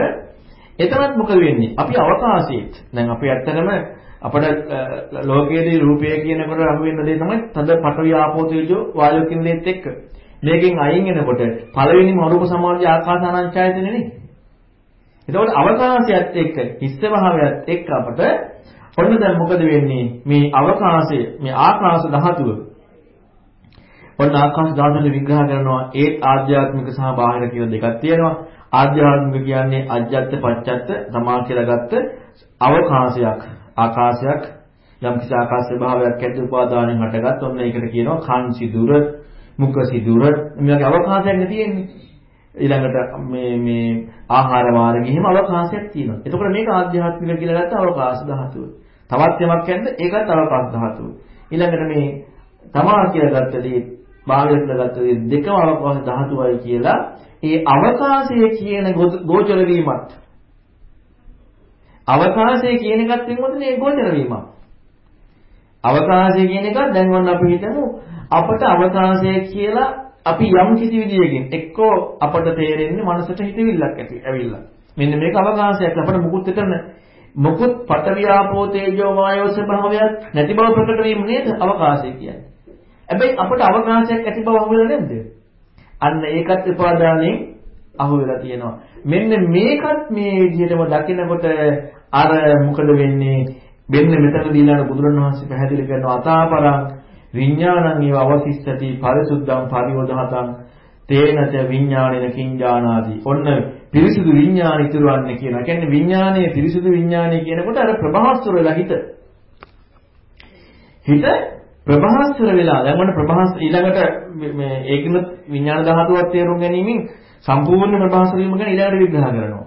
එතනත් මොකද වෙන්නේ? අපි අවකාශයේත් දැන් අපි ඇත්තටම අපිට ලෝකයේදී රූපය කියනකොට අහු වෙන දේ තමයි තද පඨවි ආපෝ තේජෝ වායෝ කියන දේත් එක්ක. මේකෙන් අයින් වෙනකොට පළවෙනිම අරූප සමාධි ආකාසානංචායතනෙ නේ. එතකොට අවකාශයත් එක්ක හිස්ස භාවයත් එක්ක අපට ඔන්න දැන් මොකද වෙන්නේ? මේ අවකාශය මේ ආකාශ ධාතුව ඔන්න ආකාශ ධාතුවේ විග්‍රහ කරනවා ඒ ආධ්‍යාත්මික සහ බාහිර කියලා දෙකක් තියෙනවා. ආධ්‍යාත්මික කියන්නේ අජ්ජත් පච්චත්ත තමා කියලා ගත්ත අවකාශයක්. ආකාශයක් යම් කිසි ආකාශ ස්වභාවයක් ඇද්ද උපාදානෙන් හටගත් ඔන්න ඒකට කියනවා කන් සිදුර මුඛ සිදුර මේවාගේ අවකාශයක් නේ තියෙන්නේ. ඊළඟට මේ මේ ආහාර මාර්ගෙ එහෙම අවකාශයක් තියෙනවා. එතකොට මේක ආධ්‍යාත්මික කියලා ගත්ත අවකාශ ධාතුව. තවත් යමක් කියන්න ඒකත් අවකාශ ධාතුව. ඊළඟට මේ තමා කියලා ගත්ත දේ බාහිර කියලා ගත්ත දේ දෙකම අවකාශ ධාතුවයි කියලා ඒ අවකාශය කියන ගෝචර වීමත් අවකාශය කියන එකත් වෙනවද මේ ගෝචර වීමක්. අවකාශය කියන එකත් දැන් වන්න අපි හිතමු අපට අවකාශය කියලා අපි යම් කිසි විදියකින් එක්කෝ අපට තේරෙන්නේ මනසට හිතවිල්ලක් ඇති ඇවිල්ලා. මෙන්න මේක අවකාශයක් අපට මුකුත් එතන මුකුත් පටවියාපෝ තේජෝ වායෝ ස්වභාවයක් නැති බව ප්‍රකට වීම නේද අවකාශය කියන්නේ. හැබැයි අපට අවකාශයක් ඇති බව අහුවෙලා නැද්ද? අන්න ඒකත් උපාදානයෙන් අහුවෙලා තියෙනවා. මෙන්න මේකත් මේ විදිහටම දකිනකොට අර මොකද වෙන්නේ? මෙන්න මෙතනදී ඊළඟ බුදුරණවහන්සේ පැහැදිලි කරනවා අතාපරං විඥානං ඒව අවසිස්සති පරිසුද්ධං පරිවෝධහතං තේනච විඥාණෙන කිංජානාති. ඔන්න පිරිසුදු විඥාන ඉතුරුවන්නේ කියනවා. කියන්නේ විඥානයේ පිරිසුදු විඥානය කියනකොට අර ප්‍රභාස්වර වෙලා හිත. හිත ප්‍රභාස්වර වෙලා දැන් ඔන්න ප්‍රභාස් ඊළඟට මේ ඒකින විඥාන ධාතුවක් තේරුම් ගැනීමෙන් සම්පූර්ණ ප්‍රභාස්වර වීම ගැන ඊළඟට විග්‍රහ කරනවා.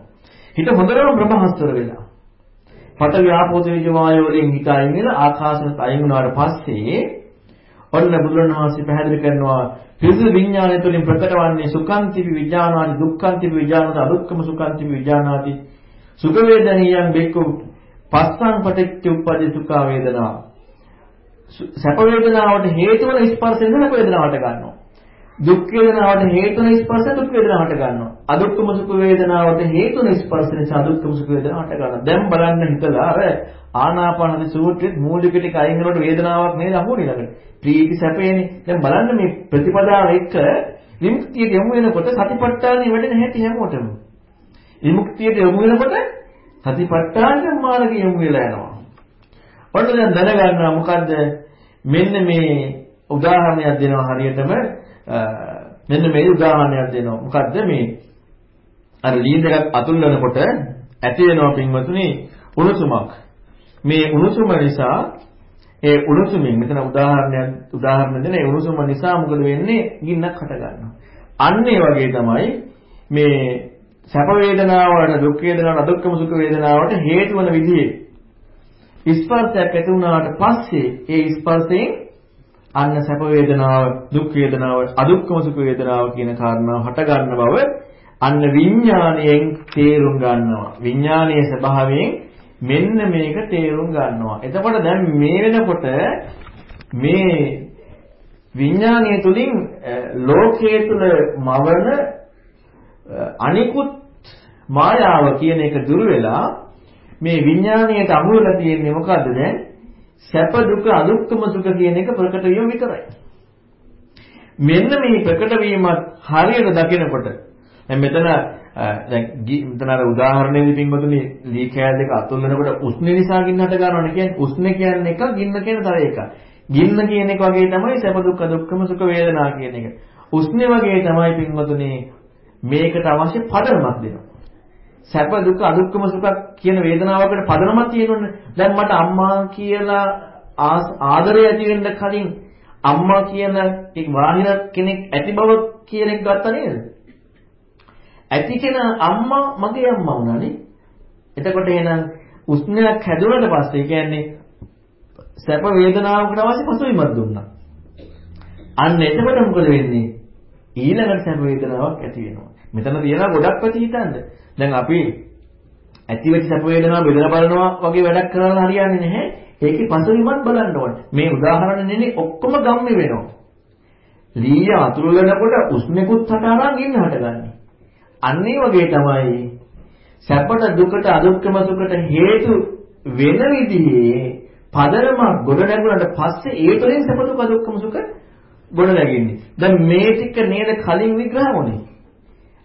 හිත හොඳටම ප්‍රභාස්වර වෙලා. පඨවි ආපෝ තේජෝ වායෝ වලින් හිත අයින් වෙලා ආකාශයට අයින් වුණාට පස්සේ ඔන්න බුදුරණවහන්සේ පැහැදිලි කරනවා පිරිසුදු විඥානය තුළින් ප්‍රකට වන්නේ සුඛන්තිපි විඥානාති දුක්ඛන්තිපි විඥානාති අදුක්ඛම සුඛන්තිපි විඥානාති සුඛ වේදනියන් බෙක්කු පස්සං පටිච්ච උප්පදී සුඛ වේදනා සැප වේදනාවට හේතු වන ස්පර්ශයෙන් සැප වේදනාවට ගන්නවා දුක් වේදනාවට හේතු වෙන ස්පර්ශ දුක් වේදනාවට ගන්නවා අදුක්ඛම සුඛ වේදනාවට හේතු වෙන ස්පර්ශ නිසා අදුක්ඛම සුඛ වේදනාවට ගන්නවා දැන් බලන්න හිතලා අර ආනාපානසති සූත්‍රයේ මූලික ටික අයින් කරනකොට වේදනාවක් නේද අහුනේ ළඟට ප්‍රීති සැපේනේ. දැන් බලන්න මේ ප්‍රතිපදාව එක්ක විමුක්තියට යොමු වෙනකොට සතිපට්ඨානෙ වැඩෙන හැටි හැමෝටම. විමුක්තියට යොමු වෙනකොට සතිපට්ඨාන මාර්ගය යොමු වෙලා යනවා. ඔන්න දැන් දැනගන්නවා මොකද්ද මෙන්න මේ උදාහරණයක් දෙනවා හරියටම මෙන්න මේ උදාහරණයක් දෙනවා. මොකද්ද මේ අර ලීන් දෙකක් අතුල්ලනකොට ඇති වෙනවා පින්වතුනි උණුසුමක්. මේ උණුසුම නිසා ඒ උණුසුමින් මෙතන උදාහරණයක් උදාහරණ දෙන ඒ උණුසුම නිසා මොකද වෙන්නේ? ගින්නක් හට ගන්නවා. අන්න ඒ වගේ තමයි මේ සැප වේදනාවට දුක් වේදනාවට අදුක්කම සුඛ වේදනාවට හේතු වන විදිහේ ස්පර්ශයක් ඇති වුණාට පස්සේ ඒ ස්පර්ශයෙන් අන්න සැප වේදනාව දුක් වේදනාව අදුක්කම සුඛ වේදනාව කියන කාරණාව හට ගන්න බව අන්න විඥාණයෙන් තේරුම් ගන්නවා විඥානීය ස්වභාවයෙන් මෙන්න මේක තේරුම් ගන්නවා. එතකොට දැන් මේ වෙනකොට මේ විඥානය තුලින් ලෝකයේ තුල මවන අනිකුත් මායාව කියන එක දුර වෙලා මේ විඥාණයට අහු වෙලා තියෙන්නේ මොකද්ද දැන්? සැප දුක අදුක්කම සුඛ කියන එක ප්‍රකට වීම විතරයි. මෙන්න මේ ප්‍රකට වීමත් හරියට දකිනකොට දැන් මෙතන දැන් මෙතන අර උදාහරණයේදී පින්වතුනි ලී කෑල් දෙක අතුල් වෙනකොට උස්නේ නිසා ගින්න හට ගන්නවනේ කියන්නේ උස්නේ කියන්නේ එක ගින්න කියන තව එකක්. ගින්න කියන එක වගේ තමයි සැප දුක්ඛ දුක්ඛම සුඛ වේදනා කියන එක. උස්නේ වගේ තමයි පින්වතුනි මේකට අවශ්‍ය පදනමක් දෙනවා. සැප දුක්ඛ අදුක්ඛම සුඛ කියන වේදනාවකට පදනමක් තියෙනවනේ. දැන් මට අම්මා කියලා ආදරය ඇති වෙන්න කලින් අම්මා කියන ඒ බාහිර කෙනෙක් ඇති බව කියන එක ගත්තා නේද? ඇති කෙනා අම්මා මගේ අම්මා වුණානේ. එතකොට එහෙනම් උෂ්ණයක් හැදුනට පස්සේ කියන්නේ සැප වේදනාවකට අවශ්‍ය පසුබිමක් දුන්නා. අන්න එතකොට මොකද වෙන්නේ? ඊළඟට සැප වේදනාවක් ඇති වෙනවා. මෙතන තියෙනවා ගොඩක් පැති හිතන්න. දැන් අපි ඇති වෙච්ච සැප වේදනාව බෙදලා බලනවා වගේ වැඩක් කරලා හරියන්නේ නැහැ. ඒකේ පසුබිමත් බලන්න ඕනේ. මේ උදාහරණ නෙන්නේ ඔක්කොම ගම්මි වෙනවා. ලීය වතුර වෙනකොට උෂ්ණෙකුත් හටාරන් ඉන්න හටගන්නේ. අන්න ඒ වගේ තමයි සැපට දුකට අදුක්කම සුකට හේතු වෙන විදිහේ පදනමක් ගොඩ නැගුණාට පස්සේ ඒ තුළින් සැප දුක අදුක්කම සුඛ ගොඩ නැගෙන්නේ. දැන් මේ ටික නේද කලින් විග්‍රහ වුණේ.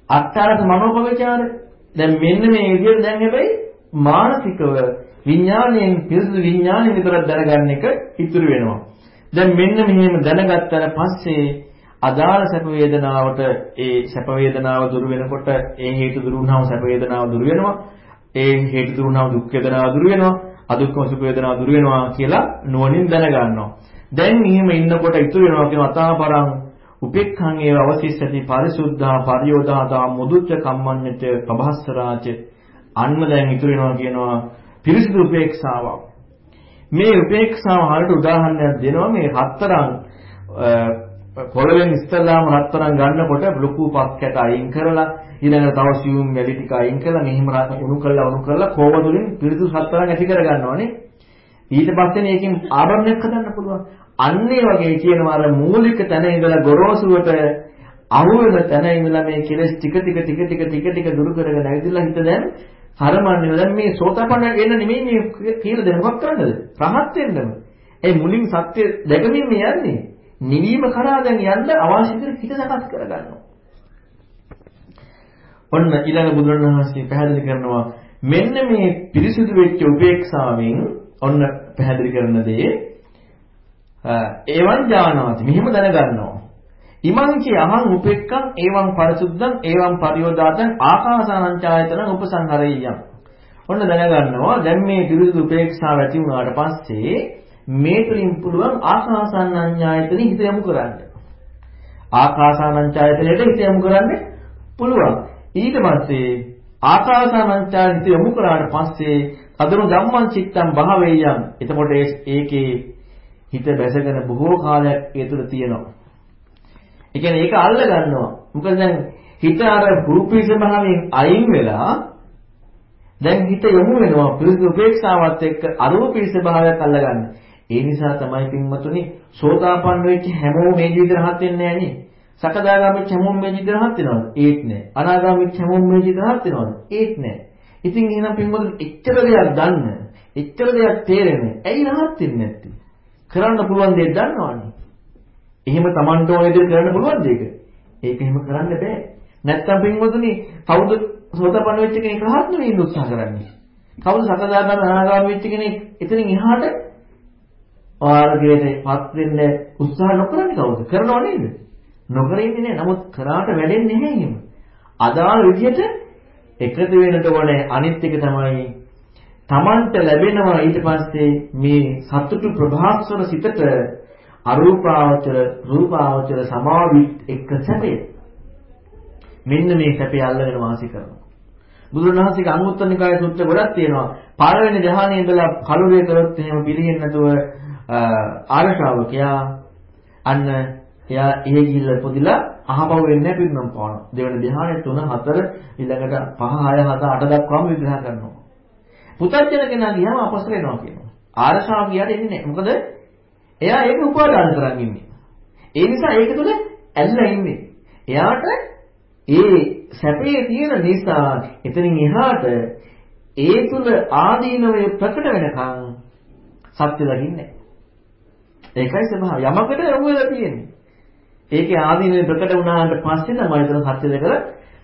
අත්තරත් මනෝපවිචාර. දැන් මෙන්න මේ විදිහට දැන් හැබැයි මානසිකව විඥාණයෙන් පිරිසුදු විඥාණය විතරක් දැනගන්න එක ඉතුරු වෙනවා. දැන් මෙන්න මෙහෙම දැනගත්තට පස්සේ අදාළ සැප වේදනාවට ඒ සැප වේදනාව දුරු වෙනකොට ඒ හේතු දුරු වුණාම සැප වේදනාව දුරු වෙනවා. ඒ හේතු දුරු වුණාම දුක් වේදනාව දුරු වෙනවා. අදුක්කම සුඛ වේදනාව දුරු වෙනවා කියලා නුවණින් දැනගන්නවා. දැන් මෙහෙම ඉන්නකොට ඉතුරු වෙනවා කියන අතාපරං උපේක්ඛං ඒව අවශිෂ්ඨති පරිසුද්ධා පරියෝදාතා මුදුච්ච කම්මඤ්ඤච ප්‍රභාස්තරාච අන්න දැන් ඉතුරු වෙනවා කියනවා පිරිසිදු උපේක්ෂාවක්. මේ උපේක්ෂාව හරියට උදාහරණයක් දෙනවා මේ හතරන් පොළවෙන් ඉස්සල්ලාම හතරන් ගන්නකොට ලොකු පස් කැට අයින් කරලා ඊළඟට තව සියුම් වැලි ටික අයින් කරලා මෙහිම උණු කරලා උණු කරලා කෝවතුලින් පිරිසිදු හතරන් ඇති කර ගන්නවානේ. ඊට පස්සේනේ ඒකෙන් ආභරණයක් හදන්න පුළුවන්. අන්න ඒ වගේ කියනවා අර මූලික තැන ඉඳලා ගොරෝසුවට අහුවෙන තැන ඉඳලා මේ කෙලස් ටික ටික ටික ටික ටික ටික දුරු කරගෙන ඇවිදලා හිත දැන් හරමන්නේ දැන් මේ සෝතාපන්න වෙන්න නෙමෙයි මේ කියලා දෙන මොකක් කරන්නද? රහත් වෙන්නම. ඒ මුලින් සත්‍ය දැකමින් මේ යන්නේ. නිවීම කරා දැන් යන්න අවශ්‍ය විදිහට හිත සකස් කරගන්නවා. ඔන්න ඊළඟ බුදුරණවහන්සේ පැහැදිලි කරනවා මෙන්න මේ පිරිසිදු වෙච්ච උපේක්ෂාවෙන් ඔන්න පැහැදිලි කරන දේ ඒවන් ඥානාති මෙහිම දැනගන්නවා. ඉමංචි අහං උපෙක්ඛං එවං පරිසුද්ධං එවං පරියෝදාතං ආකාසානංචායතන උපසංහරෙය්‍යං. ඔන්න දැනගන්නවා දැන් මේ පිරිසුදු උපේක්ෂාව ඇති වුණාට පස්සේ මේ තුලින් පුළුවන් ආකාසානංචායතනෙ හිත යොමු කරන්න. ආකාසානංචායතනෙට හිත යොමු කරන්න පුළුවන්. ඊට පස්සේ ආකාසානංචායතනෙ හිත යොමු කරාට පස්සේ අදනු ධම්මං චිත්තං භාවේයං. එතකොට ඒකේ හිත බැසගෙන බොහෝ කාලයක් ඒ තුළ තියෙනවා ඒ කියන්නේ ඒක අල්ල ගන්නවා. මොකද දැන් හිත අර රූපී ස්වභාවයෙන් අයින් වෙලා දැන් හිත යොමු වෙනවා පිරිසිදු උපේක්ෂාවත් එක්ක අරූපී ස්වභාවයක් අල්ලගන්න. ඒ නිසා තමයි පින්වතුනි සෝතාපන්න වෙච්ච හැමෝම මේ ජීවිත රහත් වෙන්නේ නැහැ නේ. සකදාගාමී හැමෝම මේ ජීවිත රහත් වෙනවද? ඒත් නෑ. අනාගාමී හැමෝම මේ ජීවිත රහත් වෙනවද? ඒත් නෑ. ඉතින් එහෙනම් පින්වතුනි එච්චර දෙයක් දන්න, එච්චර දෙයක් තේරෙන්නේ. ඇයි රහත් වෙන්නේ නැත්තේ? කරන්න පුළුවන් දේ දන්නවනේ. එහෙම Tamanට ඕන විදිහට කරන්න පුළුවන්ද ඒක? ඒක එහෙම කරන්න බෑ. නැත්තම් පින්වතුනි කවුද සෝතපන්න වෙච්ච කෙනෙක් රහත් නෙවෙයි ඉන්න උත්සාහ කරන්නේ. කවුද සකදාගාම අනාගාම වෙච්ච කෙනෙක් එතනින් එහාට මාර්ගයටපත් වෙන්න උත්සාහ නොකරන්නේ කවුද? කරනව නේද? නොකර ඉන්නේ නෑ. නමුත් කරාට වැඩෙන්නේ නැහැ එහෙම. අදාළ විදිහට එකතු වෙනට ඕනේ අනිත් එක තමයි Tamanට ලැබෙනවා ඊට පස්සේ මේ සතුටු ප්‍රභාස්වර සිතට අරූපාවචර රූපාවචර සමාවිත් එක්ක සැපය. මෙන්න මේ සැපය අල්ලගෙන වාසය කරනවා. බුදුරණවහන්සේගේ අනුත්තර නිකායේ සූත්‍ර ගොඩක් තියෙනවා. පළවෙනි ධ්‍යානයේ ඉඳලා කලුරේ කරොත් එහෙම පිළිහෙන්නේ නැතුව ආරශාවකයා අන්න එයා එහෙ ගිහිල්ලා පොදිලා අහපව වෙන්නේ නැහැ පිරුණම් පාන. දෙවෙනි ධ්‍යානයේ 3 4 ඊළඟට 5 6 7 8 දක්වාම විග්‍රහ කරනවා. පුතර්ජන කෙනා ගියාම අපසර වෙනවා කියනවා. ආරශාව කියාට එන්නේ නැහැ. මොකද එයා ඒක උපාදාන කරන් ඉන්නේ. ඒ නිසා ඒක තුළ ඇල්ලලා ඉන්නේ. එයාට ඒ සැපේ තියෙන නිසා එතනින් එහාට ඒ තුල ආදීනවය ප්‍රකට වෙනකන් සත්‍ය දකින්නේ ඒකයි ස්වභාවය. යමකට යොමු වෙලා තියෙන්නේ. ඒකේ ආදීනවය ප්‍රකට වුණාට පස්සේ තමයි එතන සත්‍ය දෙකල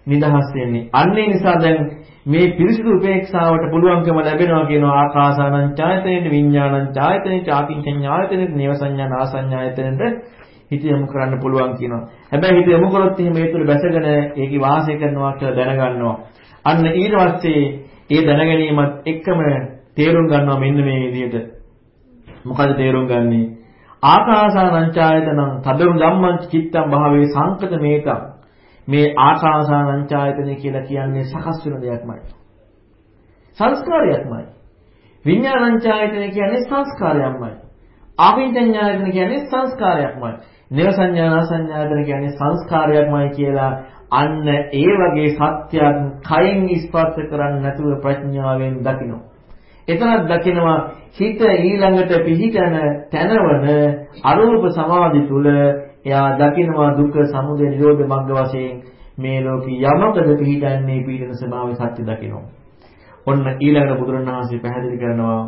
නිදහස් වෙන්නේ. අන්න ඒ නිසා දැන් මේ පිරිසිදු උපේක්ෂාවට පුළුවන්කම ලැබෙනවා කියනවා ආකාසානං ඡායතනෙ විඥානං ඡායතනෙ චාකින්චඤ්ඤායතනෙ නේව සංඥා නාසඤ්ඤායතනෙට හිත යොමු කරන්න පුළුවන් කියනවා. හැබැයි හිත යොමු කරොත් එහෙම ඒ තුල බැසගෙන ඒකේ වාසය කරනවා කියලා දැනගන්නවා. අන්න ඊට පස්සේ ඒ දැනගැනීමත් එක්කම තේරුම් ගන්නවා මෙන්න මේ විදිහට. මොකද තේරුම් ගන්නේ? ආකාසානං ඡායතනං තදරු ධම්මං චිත්තං භාවේ සංකත මේතං මේ ආකාසානංචායතනෙ කියලා කියන්නේ සකස් වෙන දෙයක්මයි. සංස්කාරයක්මයි. විඥානංචායතන කියන්නේ සංස්කාරයක්මයි. ආපින්චඤ්ඤායතන කියන්නේ සංස්කාරයක්මයි. නේව සංඥා සංඥායතන කියන්නේ සංස්කාරයක්මයි කියලා අන්න ඒ වගේ සත්‍යයක් කයෙන් ස්පර්ශ කරන්නේ නැතුව ප්‍රඥාවෙන් දකිනවා. එතනක් දකිනවා හිත ඊළඟට පිහිටන තැනවන අරූප සමාධි තුල එයා දකිනවා දුක සමුදය නිරෝධ මග්ග වශයෙන් මේ ලෝකේ යමකද පිහිටන්නේ පීඩන ස්වභාවය සත්‍ය දකිනවා. ඔන්න ඊළඟට බුදුරණවහන්සේ පැහැදිලි කරනවා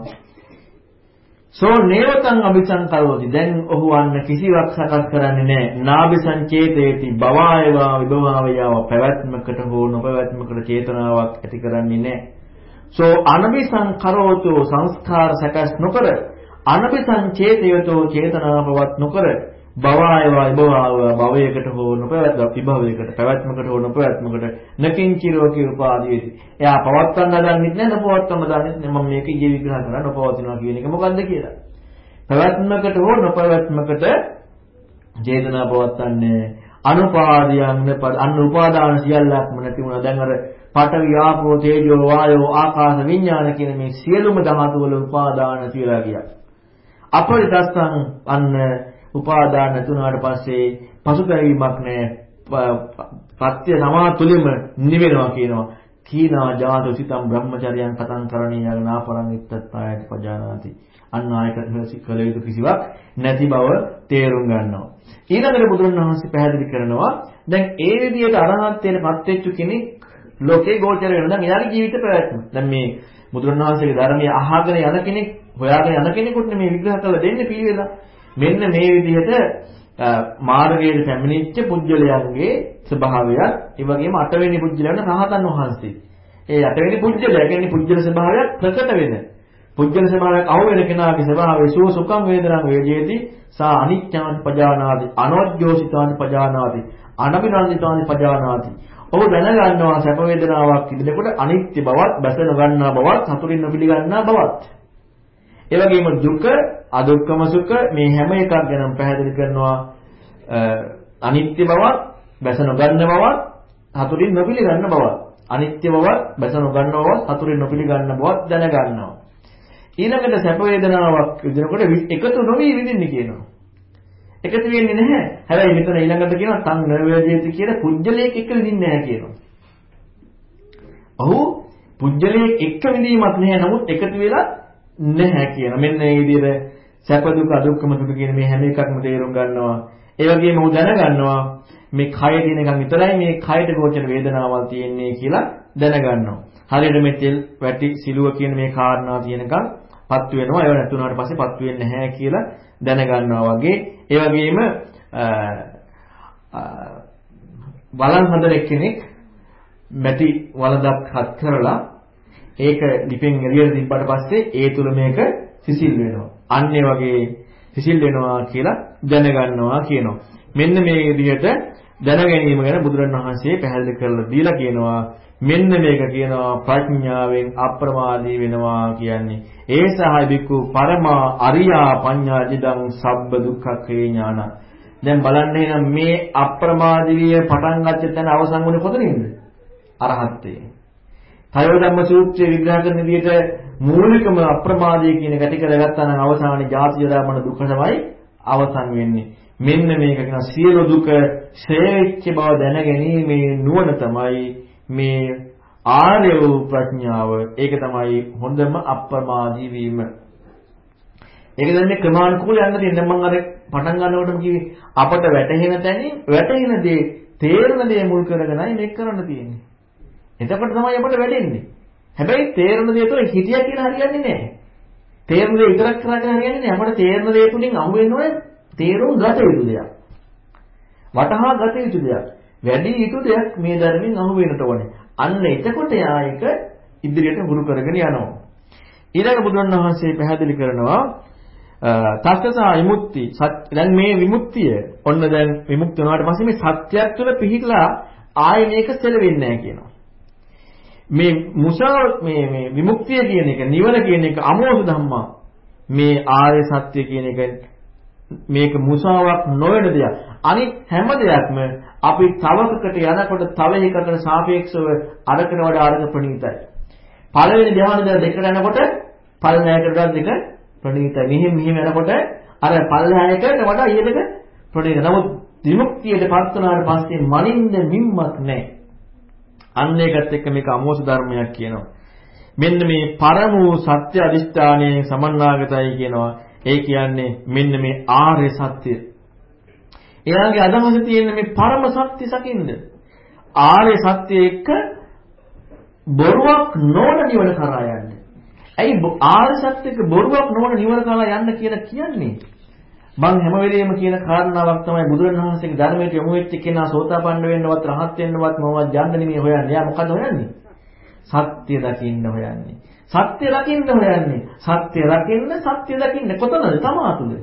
සෝ නේවතං අபிසංකරෝති දැන් ඔහු අන්න කිසිවක් සකස් කරන්නේ නැහැ. නාභි සංචේතේති බවායවා විභවාවයව පැවැත්මකට හෝ නොපැවැත්මකට චේතනාවක් ඇති කරන්නේ නැහැ. සෝ අනබිසංකරෝතෝ සංස්කාර සකස් නොකර අනබිසංචේතයතෝ චේතනාවවත් නොකර භවයවා විභවාව භවයකට හෝ නොපැවැත්ම විභවයකට පැවැත්මකට හෝ නොපැවැත්මකට නකින්චිරෝකී උපාදීති. එයා පවත්වන්න දන්නෙත් නැහැ නොපවත්වන්න දන්නෙත් නැහැ. මම මේක ඊයේ විග්‍රහ කරා නොපවතිනවා කියන එක මොකද්ද කියලා. පැවැත්මකට හෝ නොපැවැත්මකට චේතනා පවත්වන්නේ අනුපාදියන්න අන්න උපාදාන සියල්ලක්ම නැති වුණා. දැන් අර පඨවි ආපෝ තේජෝ වායෝ ආකාශ විඥාන කියන මේ සියලුම ධාතු වල උපාදාන කියලා ගියා. අපරිදස්සං අන්න උපාදාන නැතුණාට පස්සේ පසුතැවීමක් නැහැ. සත්‍ය සමා තුලින්ම නිවෙනවා කියනවා. කීනා ජාත උසිතම් බ්‍රහ්මචර්යයන් කතං කරණීය නාපරං ඉත්තත්තායත පජානාති. අන්න ආයත කළ යුතු කිසිවක් නැති බව තේරුම් ගන්නවා. ඊළඟට බුදුරණවහන්සේ පැහැදිලි කරනවා දැන් ඒ විදිහට අරහත්ත්වයටපත් වෙච්ච කෙනෙක් ලෝකේ ගෝචර වෙනවා. දැන් එයාගේ ජීවිත පැවැත්ම. දැන් මේ බුදුරණවහන්සේගේ ධර්මයේ අහගෙන යන කෙනෙක් හොයාගෙන යන කෙනෙකුට මේ විග්‍රහ කරලා දෙන්නේ පිළිවෙලා. මෙන්න මේ විදිහට මාර්ගයේ පැමිණිච්ච පුජ්‍යලයන්ගේ ස්වභාවයත් ඒ වගේම අටවෙනි පුජ්‍යලයන් රහතන් වහන්සේ. ඒ අටවෙනි පුජ්‍යලය කියන්නේ පුජ්‍යල ස්වභාවයක් ප්‍රකට වෙන. පුජ්‍යල ස්වභාවයක් අහු වෙන කෙනාගේ ස්වභාවය සුව සුඛම් වේදනං වේජේති සා අනිත්‍යං පජානාති අනවජ්ජෝසිතාං පජානාති අනබිනන්දිතාං පජානාති. ඔහු දැනගන්නවා සැප වේදනාවක් තිබෙනකොට අනිත්‍ය බවත්, බැස නොගන්නා බවත්, සතුටින් නොපිළගන්නා බවත්. ඒ වගේම දුක, අදුක්කම සුඛ මේ හැම එකක් ගැනම පැහැදිලි කරනවා අනිත්‍ය බවත්, බැස නොගන්න බවත්, හතුරින් නොපිළගන්න බවත්. අනිත්‍ය බවත්, බැස නොගන්න බවත්, හතුරින් නොපිළගන්න බවත් දැනගන්නවා. ඊළඟට සැප වේදනාවක් විඳිනකොට එකතු නොවි විඳින්නේ කියනවා. එකතු වෙන්නේ නැහැ. හැබැයි මෙතන ඊළඟට කියනවා තන් නවේදේති කියලා පුජ්‍යලයක් එක්ක විඳින්නේ නැහැ කියනවා. ඔහු පුජ්‍යලයක් එක්ක විඳීමක් නැහැ. නමුත් එකතු වෙලා නැහැ කියන. මෙන්න මේ විදිහට සැප දුක අදුක්කම සුඛ කියන මේ හැම එකක්ම තේරුම් ගන්නවා. ඒ වගේම උ දැනගන්නවා මේ කය කියන එකන් විතරයි මේ කයට ගෝචර වේදනාවල් තියෙන්නේ කියලා දැනගන්නවා. හරියට මේ තෙල් වැටි සිලුව කියන මේ කාරණා තියෙනකන් පත්තු වෙනවා. ඒව නැතුණාට පස්සේ පත්තු වෙන්නේ නැහැ කියලා දැනගන්නවා වගේ. ඒ වගේම බලන් හදන කෙනෙක් මැටි වලදක් හත් කරලා ඒක ලිපෙන් එළියට තිබ්බට පස්සේ ඒ තුල මේක සිසිල් වෙනවා. අන්න වගේ සිසිල් වෙනවා කියලා දැනගන්නවා කියනවා. මෙන්න මේ විදිහට දැන ගැනීම ගැන බුදුරණවහන්සේ පැහැදිලි කරලා දීලා කියනවා. මෙන්න මේක කියනවා ප්‍රඥාවෙන් අප්‍රමාදී වෙනවා කියන්නේ. ඒ සහයි බිකු පරමා අරියා පඤ්ඤාජිදං සබ්බ දුක්ඛේ ඥාන. දැන් බලන්න එහෙනම් මේ අප්‍රමාදීය පටන් ගච්ච තැන අවසන් වුණේ කොතනින්ද? අරහත්ත්වයෙන්. තයෝ ධම්ම සූත්‍රය විග්‍රහ කරන විදිහට මූලිකම අප්‍රමාදය කියන ගැටි කරගත්තා නම් අවසානයේ ජාති ජරා මරණ දුක තමයි අවසන් වෙන්නේ. මෙන්න මේක කියන සියලු දුක ශ්‍රේෂ්ඨ බව දැනගැනීමේ නුවණ තමයි මේ ආර්ය වූ ප්‍රඥාව. ඒක තමයි හොඳම අප්‍රමාදී වීම. ඒක දැන්නේ ක්‍රමානුකූලව යන්න තියෙන මම අර පටන් ගන්නකොටම කිව්වේ අපට වැටහෙන තැනින් වැටහෙන දේ තේරෙන දේ මුල් කරගෙනයි මේක කරන්න තියෙන්නේ. එතකොට තමයි අපට වැඩෙන්නේ. හැබැයි තේරෙන දේ තුළ හිතියා කියලා හරියන්නේ නැහැ. තේරෙන දේ විතරක් කරගෙන හරියන්නේ නැහැ. අපට තේරෙන දේ තුලින් අහු වෙන්න ඕනේ තේරුම් ගත යුතු දෙයක්. වටහා ගත යුතු දෙයක්. වැඩි යුතු දෙයක් මේ ධර්මයෙන් අහු වෙන්නට ඕනේ. අන්න එතකොට යා එක ඉදිරියට හුරු කරගෙන යනවා. ඊළඟ බුදුන් වහන්සේ පැහැදිලි කරනවා තස්සසා විමුක්ති දැන් මේ විමුක්තිය ඔන්න දැන් විමුක්ති වුණාට පස්සේ මේ සත්‍යයක් තුළ පිහිටලා ආයේ මේක සෙලවෙන්නේ නැහැ කියනවා. මේ මුසාව මේ මේ විමුක්තිය කියන එක නිවන කියන එක අමෝහ ධම්මා මේ ආර්ය සත්‍ය කියන එක මේක මුසාවක් නොවන දෙයක් අනිත් හැම දෙයක්ම අපි තවකකට යනකොට තව එකකට සාපේක්ෂව අරකට වඩා අරක ප්‍රණීතයි පළවෙනි ධ්‍යාන දෙක දෙකට යනකොට පල්ලෑයකට දෙක ප්‍රණීතයි. මෙහෙම මෙහෙම යනකොට අර පල්ලෑයකට වඩා ඊයකට ප්‍රණීත. නමුත් විමුක්තියට පත් වුණාට පස්සේ මනින්න මිම්මක් නැහැ. අන්න ඒකත් එක්ක මේක අමෝස ධර්මයක් කියනවා. මෙන්න මේ පරම වූ සත්‍ය අදිෂ්ඨානයේ සමන්නාගතයි කියනවා. ඒ කියන්නේ මෙන්න මේ ආර්ය සත්‍ය. එයාගේ අදහස තියෙන මේ පරම සත්‍ය සකින්ද. ආර්ය සත්‍ය එක්ක බොරුවක් නොවන නිවන කරා යන්න. ඇයි ආර්ය සත්‍ය එක්ක බොරුවක් නොවන නිවන කරා යන්න කියලා කියන්නේ? මං හැම වෙලෙම කියන කාරණාවක් තමයි බුදුරණවහන්සේගේ ධර්මයට යොමු වෙච්ච කෙනා සෝතාපන්න වෙන්නවත් රහත් වෙන්නවත් මොනවද යන්න නෙමෙයි හොයන්නේ. එයා මොකද හොයන්නේ? සත්‍ය දකින්න හොයන්නේ. සත්‍ය දකින්න හොයන්නේ. සත්‍ය දකින්න සත්‍ය දකින්න කොතනද? තමා තුළ.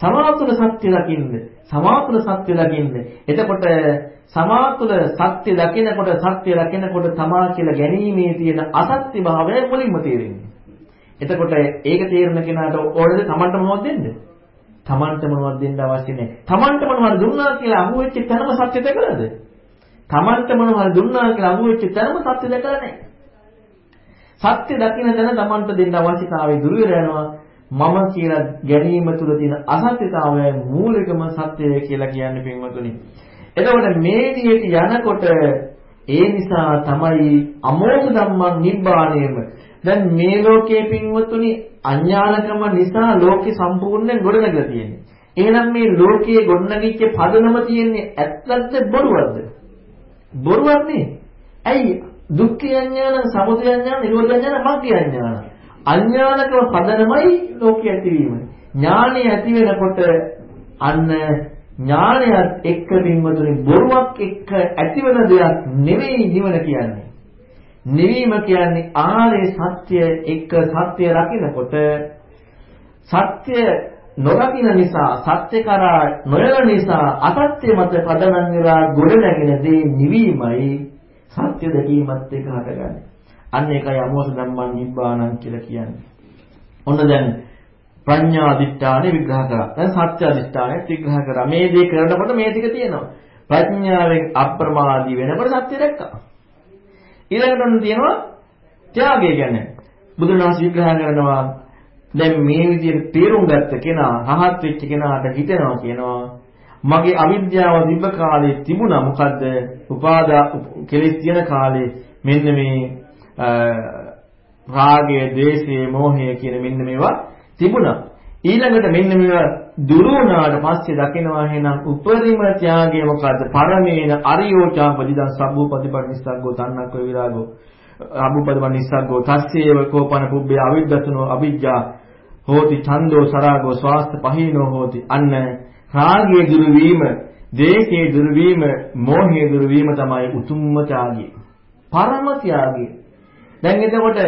සමා තුළ සත්‍ය දකින්න. සමා තුළ සත්‍ය දකින්න. එතකොට සමා තුළ සත්‍ය දකිනකොට සත්‍ය දකිනකොට තමා කියලා ගැනීමේ තියෙන අසත්‍ය භාවය මුලින්ම තේරෙන්නේ. එතකොට ඒක තේරෙන කෙනාට ඕනද තමන්ට මොනවද දෙන්නේ? තමන්ට මොනවද දෙන්න අවශ්‍ය නැහැ. තමන්ට මොනවද දුන්නා කියලා අහුවෙච්ච තැනම සත්‍ය දැකලාද? තමන්ට මොනවද දුන්නා කියලා අහුවෙච්ච තැනම සත්‍ය දැකලා නැහැ. සත්‍ය දකින්න තැන තමන්ට දෙන්න අවශ්‍යතාවය දුර වෙනවා. මම කියලා ගැනීම තුල තියෙන අසත්‍යතාවය මූලිකම සත්‍යය කියලා කියන්නේ පින්වතුනි. එතකොට මේ විදිහට යනකොට ඒ නිසා තමයි අමෝඝ ධම්මං නිබ්බාණයම දැන් මේ ලෝකයේ පින්වතුනි අඥානකම නිසා ලෝකේ සම්පූර්ණයෙන් ගොඩනගලා තියෙන්නේ. එහෙනම් මේ ලෝකයේ ගොඩනගිච්ච පදනම තියෙන්නේ ඇත්තක්ද බොරුවක්ද? බොරුවක් නේ. ඇයි දුක්ඛ අඥාන, සමුදය අඥාන, නිරෝධ අඥාන, මග්ග අඥාන. අඥානකම පදනමයි ලෝකයේ ඇතිවීම. ඥානය ඇති වෙනකොට අන්න ඥානයත් එක්ක පින්වතුනි බොරුවක් එක්ක ඇතිවන දෙයක් නෙවෙයි නිවන කියන්නේ. නිවීම කියන්නේ ආර්ය සත්‍ය එක්ක සත්‍ය රකින්නකොට සත්‍ය නොරකින්න නිසා සත්‍ය කරා නොයන නිසා අසත්‍ය මත පදනම් වෙලා ගොඩ නැගෙන දේ නිවීමයි සත්‍ය දැකීමත් එක්ක හටගන්නේ. අන්න ඒකයි අමෝස ධම්මං නිබ්බාණං කියලා කියන්නේ. ඔන්න දැන් ප්‍රඥා අධිෂ්ඨානෙ විග්‍රහ කරා. දැන් සත්‍ය අධිෂ්ඨානෙත් විග්‍රහ කරා. මේ දේ කරනකොට මේ ටික තියෙනවා. ප්‍රඥාවෙන් අප්‍රමාදී වෙනකොට සත්‍ය දැක්කා. ඊළඟට ඔන්න තියෙනවා ත්‍යාගය ගැන. බුදුන් වහන්සේ විග්‍රහ කරනවා දැන් මේ විදිහට තේරුම් ගත්ත කෙනා රහත් වෙච්ච කෙනාට හිතෙනවා කියනවා මගේ අවිද්‍යාව තිබ්බ කාලේ තිබුණා මොකද්ද? උපාදා කෙලෙස් තියෙන කාලේ මෙන්න මේ රාගය, ద్వේෂය, මෝහය කියන මෙන්න මේවා තිබුණා. ඊළඟට මෙන්න මේවා දුරු වුණාට පස්සේ දකිනවා එහෙනම් උපරිම ත්‍යාගය මොකද්ද? පරමේන අරියෝචා පදිදන් සබ්බෝ පදිපටිස්සග්ගෝ තන්නක්ව විරාගෝ අබුපදවන් නිස්සග්ගෝ තස්සේව කෝපන පුබ්බේ අවිද්දසනෝ අවිජ්ජා හෝති ඡන්தோ සරාගෝ ස්වාස්ත පහීනෝ හෝති අන්න රාගයේ දුරු වීම, දේශයේ දුරු වීම, මෝහයේ දුරු වීම තමයි උතුම්ම ත්‍යාගය. පරම ත්‍යාගය. දැන් එතකොට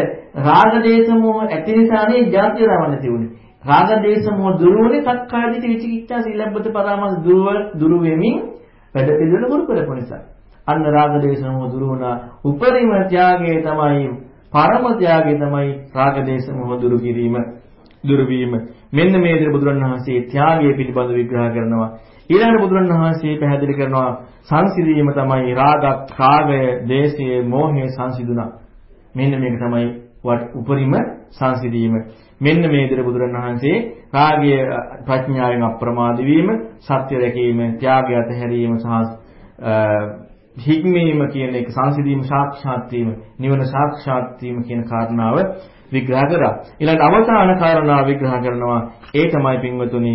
රාග දේශ මොහ ඇති නිසානේ ජාතිය රවන්න තියුනේ. රාග දේශ මොහ දුරු වුණේ සක්කාය දිට්ඨි විචිකිච්ඡා සීලබ්බත පරාමස් දුර දුරු වෙමින් වැඩ පිළිවෙල පුරු කරපු නිසා. අන්න රාග දේශ මොහ දුරු වුණා. උපරිම ත්‍යාගය තමයි පරම ත්‍යාගය තමයි රාග දේශ මොහ දුරු කිරීම. දුරු වීම. මෙන්න මේ විදිහට බුදුරණවහන්සේ ත්‍යාගය පිළිබඳ විග්‍රහ කරනවා. ඊළඟට බුදුරණවහන්සේ පැහැදිලි කරනවා සංසිඳීම තමයි රාග, රාගය, දේශය, මෝහය සංසිඳුණා. මෙන්න මේක තමයි උපරිම සංසිඳීම. මෙන්න මේ විදිහට බුදුරණවහන්සේ රාගය ප්‍රඥාවෙන් අප්‍රමාද වීම, සත්‍ය දැකීම, ත්‍යාගය අතහැරීම සහ හික්මීම කියන එක සංසිඳීම සාක්ෂාත් වීම, නිවන සාක්ෂාත් වීම කියන කාරණාව විග්‍රහ කරා. ඊළඟ අවසාන කාරණා විග්‍රහ කරනවා ඒ තමයි පින්වතුනි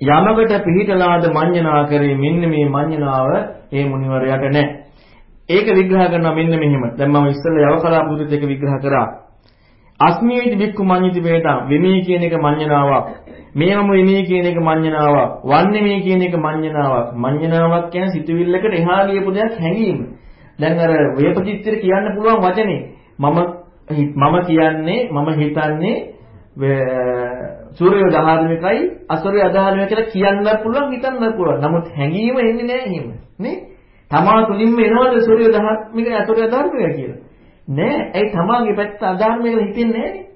යමකට පිහිටලාද මඤ්ඤණා කරේ මෙන්න මේ මඤ්ඤණාව ඒ මුනිවරයාට නැහැ. ඒක විග්‍රහ කරනවා මෙන්න මෙහෙම. දැන් මම ඉස්සෙල්ලා යවකලා පුදුත් එක විග්‍රහ කරා. අස්මීති බික්කු මඤ්ඤිති වේදා විමී කියන එක මඤ්ඤණාවක්. මේවම විමී කියන එක මඤ්ඤණාවක්. වන්නේ මේ කියන එක මඤ්ඤණාවක්. මඤ්ඤණාවක් කියන්නේ සිතුවිල්ලකට එහා ගියපු දෙයක් හැඟීම. දැන් අර වේපචිත්තර කියන්න පුළුවන් වචනේ මම මම කියන්නේ මම හිතන්නේ සූර්ය දහාරණයකයි අසූර්ය අදහාරණය කියලා කියන්නත් පුළුවන් හිතන්නත් පුළුවන්. නමුත් හැඟීම එන්නේ නැහැ එහෙම. නේ? තමා තුලින්ම එනවද සූර්ය දහාරණයක අසූර්ය අදහාරණය කියලා? නෑ. ඒ තමාගේ පැත්ත අදහාරණය කියලා හිතෙන්නේ නැහැ.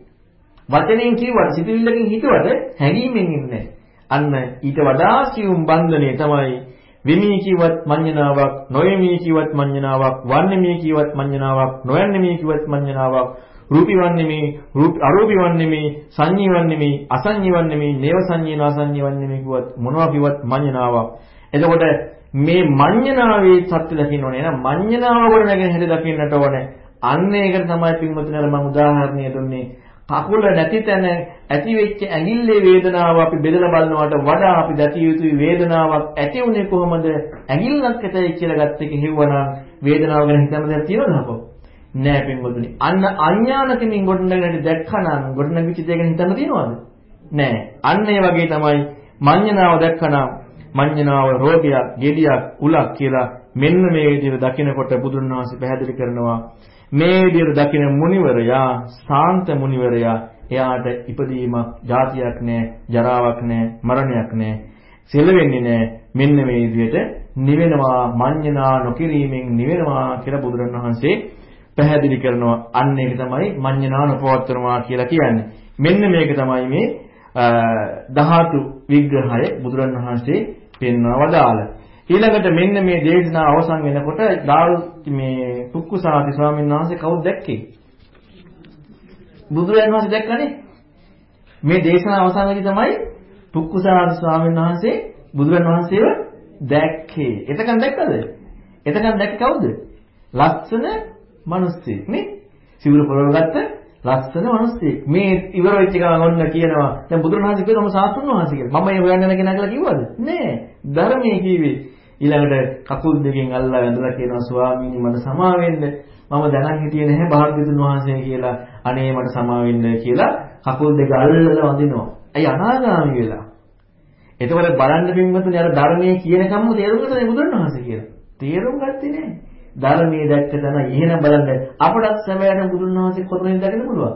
වචනෙන් කිව්වට සිතුවිල්ලකින් හිතුවට හැඟීමෙන් ඉන්නේ අන්න ඊට වඩා සියුම් බන්ධනය තමයි වෙමී කිව්වත් මඤ්ඤණාවක් නොයෙමී කිව්වත් මඤ්ඤණාවක් වන්නමී කිව්වත් මඤ්ඤණාවක් නොයන්නමී කිව්වත් මඤ්ඤණාවක් රූපීවන් නෙමේ, රූප අරූපීවන් නෙමේ, සංඤීවන් නෙමේ, අසංඤීවන් නෙමේ, නේව සංඤීන අසංඤීවන් නෙමේ කිව්වත් මොනවා කිව්වත් මඤ්ඤණාවක්. එතකොට මේ මඤ්ඤණාවේ සත්‍ය දකින්න ඕනේ. එහෙනම් මඤ්ඤණාව වල නැගෙන හැටි දකින්නට ඕනේ. අන්න ඒකට තමයි පින්වතුනි අර මම උදාහරණය දුන්නේ. කකුල නැති තැන ඇති වෙච්ච ඇඟිල්ලේ වේදනාව අපි බෙදලා බලනවට වඩා අපි දැකිය යුතු වේදනාවක් ඇති උනේ කොහොමද? ඇඟිල්ලක් ඇතයි කියලා ගත්ත එක හිව්වනම් වේදනාව ගැන හිතන්න දෙයක් තියෙනවද අපෝ? නෑ පින්වතුනි. අන්න අඥානකමින් ගොඩනගෙන දැක්කනම් ගොඩනගිච්ච දේ ගැන හිතන්න තියෙනවද? නෑ. අන්න ඒ වගේ තමයි මඤ්ඤණාව දැක්කනම් මඤ්ඤණාව රෝගයක්, ගෙඩියක්, උලක් කියලා මෙන්න මේ විදිහට දකිනකොට බුදුන් වහන්සේ පැහැදිලි කරනවා මේ විදිහට දකින මුනිවරයා ශාන්ත මුනිවරයා එයාට ඉපදීමක්, ජාතියක් නැහැ, ජරාවක් නැහැ, මරණයක් නැහැ. සෙලවෙන්නේ නැහැ. මෙන්න මේ විදිහට නිවෙනවා, මඤ්ඤණා නොකිරීමෙන් නිවෙනවා කියලා බුදුරණවහන්සේ පැහැදිලි කරනවා. අන්න ඒක තමයි මඤ්ඤණා නොපවත්වනවා කියලා කියන්නේ. මෙන්න මේක තමයි මේ ධාතු විග්‍රහය බුදුරණවහන්සේ පෙන්වව වදාළ. ඊළඟට මෙන්න මේ දේශනාව අවසන් වෙනකොට දාල් මේ කුක්කුසාති ස්වාමීන් වහන්සේ කවුද දැක්කේ? බුදුරජාණන් වහන්සේ දැක්කනේ. මේ දේශනාව අවසන් වෙදී තමයි කුක්කුසාති ස්වාමීන් වහන්සේ බුදුරජාණන් වහන්සේව දැක්කේ. එතකන් දැක්කද? එතකන් දැක්ක කවුද? ලස්සන මිනිස්සෙක් නේ. සිවුර පොරවගත්ත ලස්සන මිනිස්සෙක්. මේ ඉවර වෙච්ච ගමන් ඔන්න කියනවා. දැන් බුදුරණවහන්සේ කියනවා මම සාතුන් වහන්සේ කියලා. මම මේ හොයන්න යන කෙනා කියලා කිව්වද? නෑ. ධර්මයේ කිව්වේ. ඊළඟට කකුල් දෙකෙන් අල්ලා වැඳලා කියනවා ස්වාමීනි මට සමා වෙන්න. මම දැනන් හිටියේ නැහැ භාග්‍යතුන් වහන්සේ කියලා. අනේ මට සමා වෙන්න කියලා කකුල් දෙක අල්ලලා වඳිනවා. ඇයි අනාගාමී වෙලා? එතකොට බලන්න පින්වතුනි අර ධර්මයේ කියනකම්ම තේරුම් ගන්නනේ බුදුරණවහන්සේ කියලා. තේරුම් ගත්තේ නැහැ. ධර්මයේ දැක්ක තැන එහෙනම් බලන්න අපටත් සැබෑම බුදුන් වහන්සේ කොතනින්ද දකින්න පුළුවන්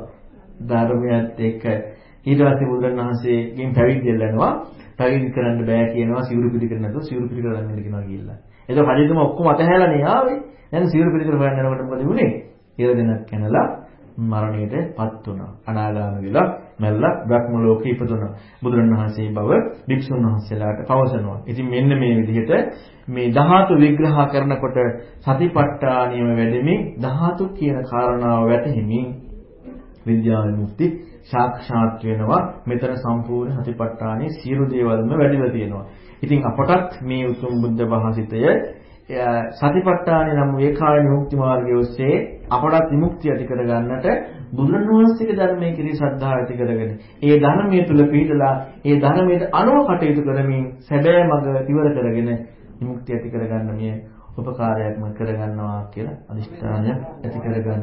ධර්මයත් එක්ක ඊට පස්සේ බුදුන් වහන්සේගෙන් පැවිදි වෙලනවා පැවිදි කරන්න බෑ කියනවා සිවුරු පිළිකර නැතුව සිවුරු පිළිකර ගන්න කියනවා කියලා. ඒක හදිසියම ඔක්කොම අතහැරලානේ ආවේ. දැන් සිවුරු පිළිකර හොයන්න යනකොට මොකද වුනේ? ඊළ දෙනක් කනලා මරණයටපත් වුණා. අනාගාමී වෙලා මැල්ලා බ්‍රහ්ම ලෝකේ ඉපදුණා. බුදුරණවහන්සේ බව වික්ෂුන් වහන්සේලාට පවසනවා. ඉතින් මෙන්න මේ විදිහට මේ ධාතු විග්‍රහ කරනකොට සතිපට්ඨානියම වැඩෙමින් ධාතු කියන කාරණාව වැටහිමින් විද්‍යා විමුක්ති සාක්ෂාත් වෙනවා. මෙතන සම්පූර්ණ සතිපට්ඨානයේ සියලු දේවල්ම වැඩිලා තියෙනවා. ඉතින් අපටත් මේ උතුම් බුද්ධ භාසිතය සතිපට්ඨාන නම් ඒකාය විමුක්ති මාර්ගයේ ඔස්සේ අපට විමුක්තිය ඇති කර ගන්නට බුදුරණවහන්සේගේ ධර්මයේ කිරී ශ්‍රද්ධාව ඇති කරගෙන ඒ ධර්මයේ තුල පිළිදලා ඒ ධර්මයට අනුව කටයුතු කරමින් සැබෑ මඟ ඉවර කරගෙන විමුක්තිය ඇති කර ගන්න මේ උපකාරයක්ම කරගන්නවා කියලා අදිෂ්ඨානය ඇති කරගන්න.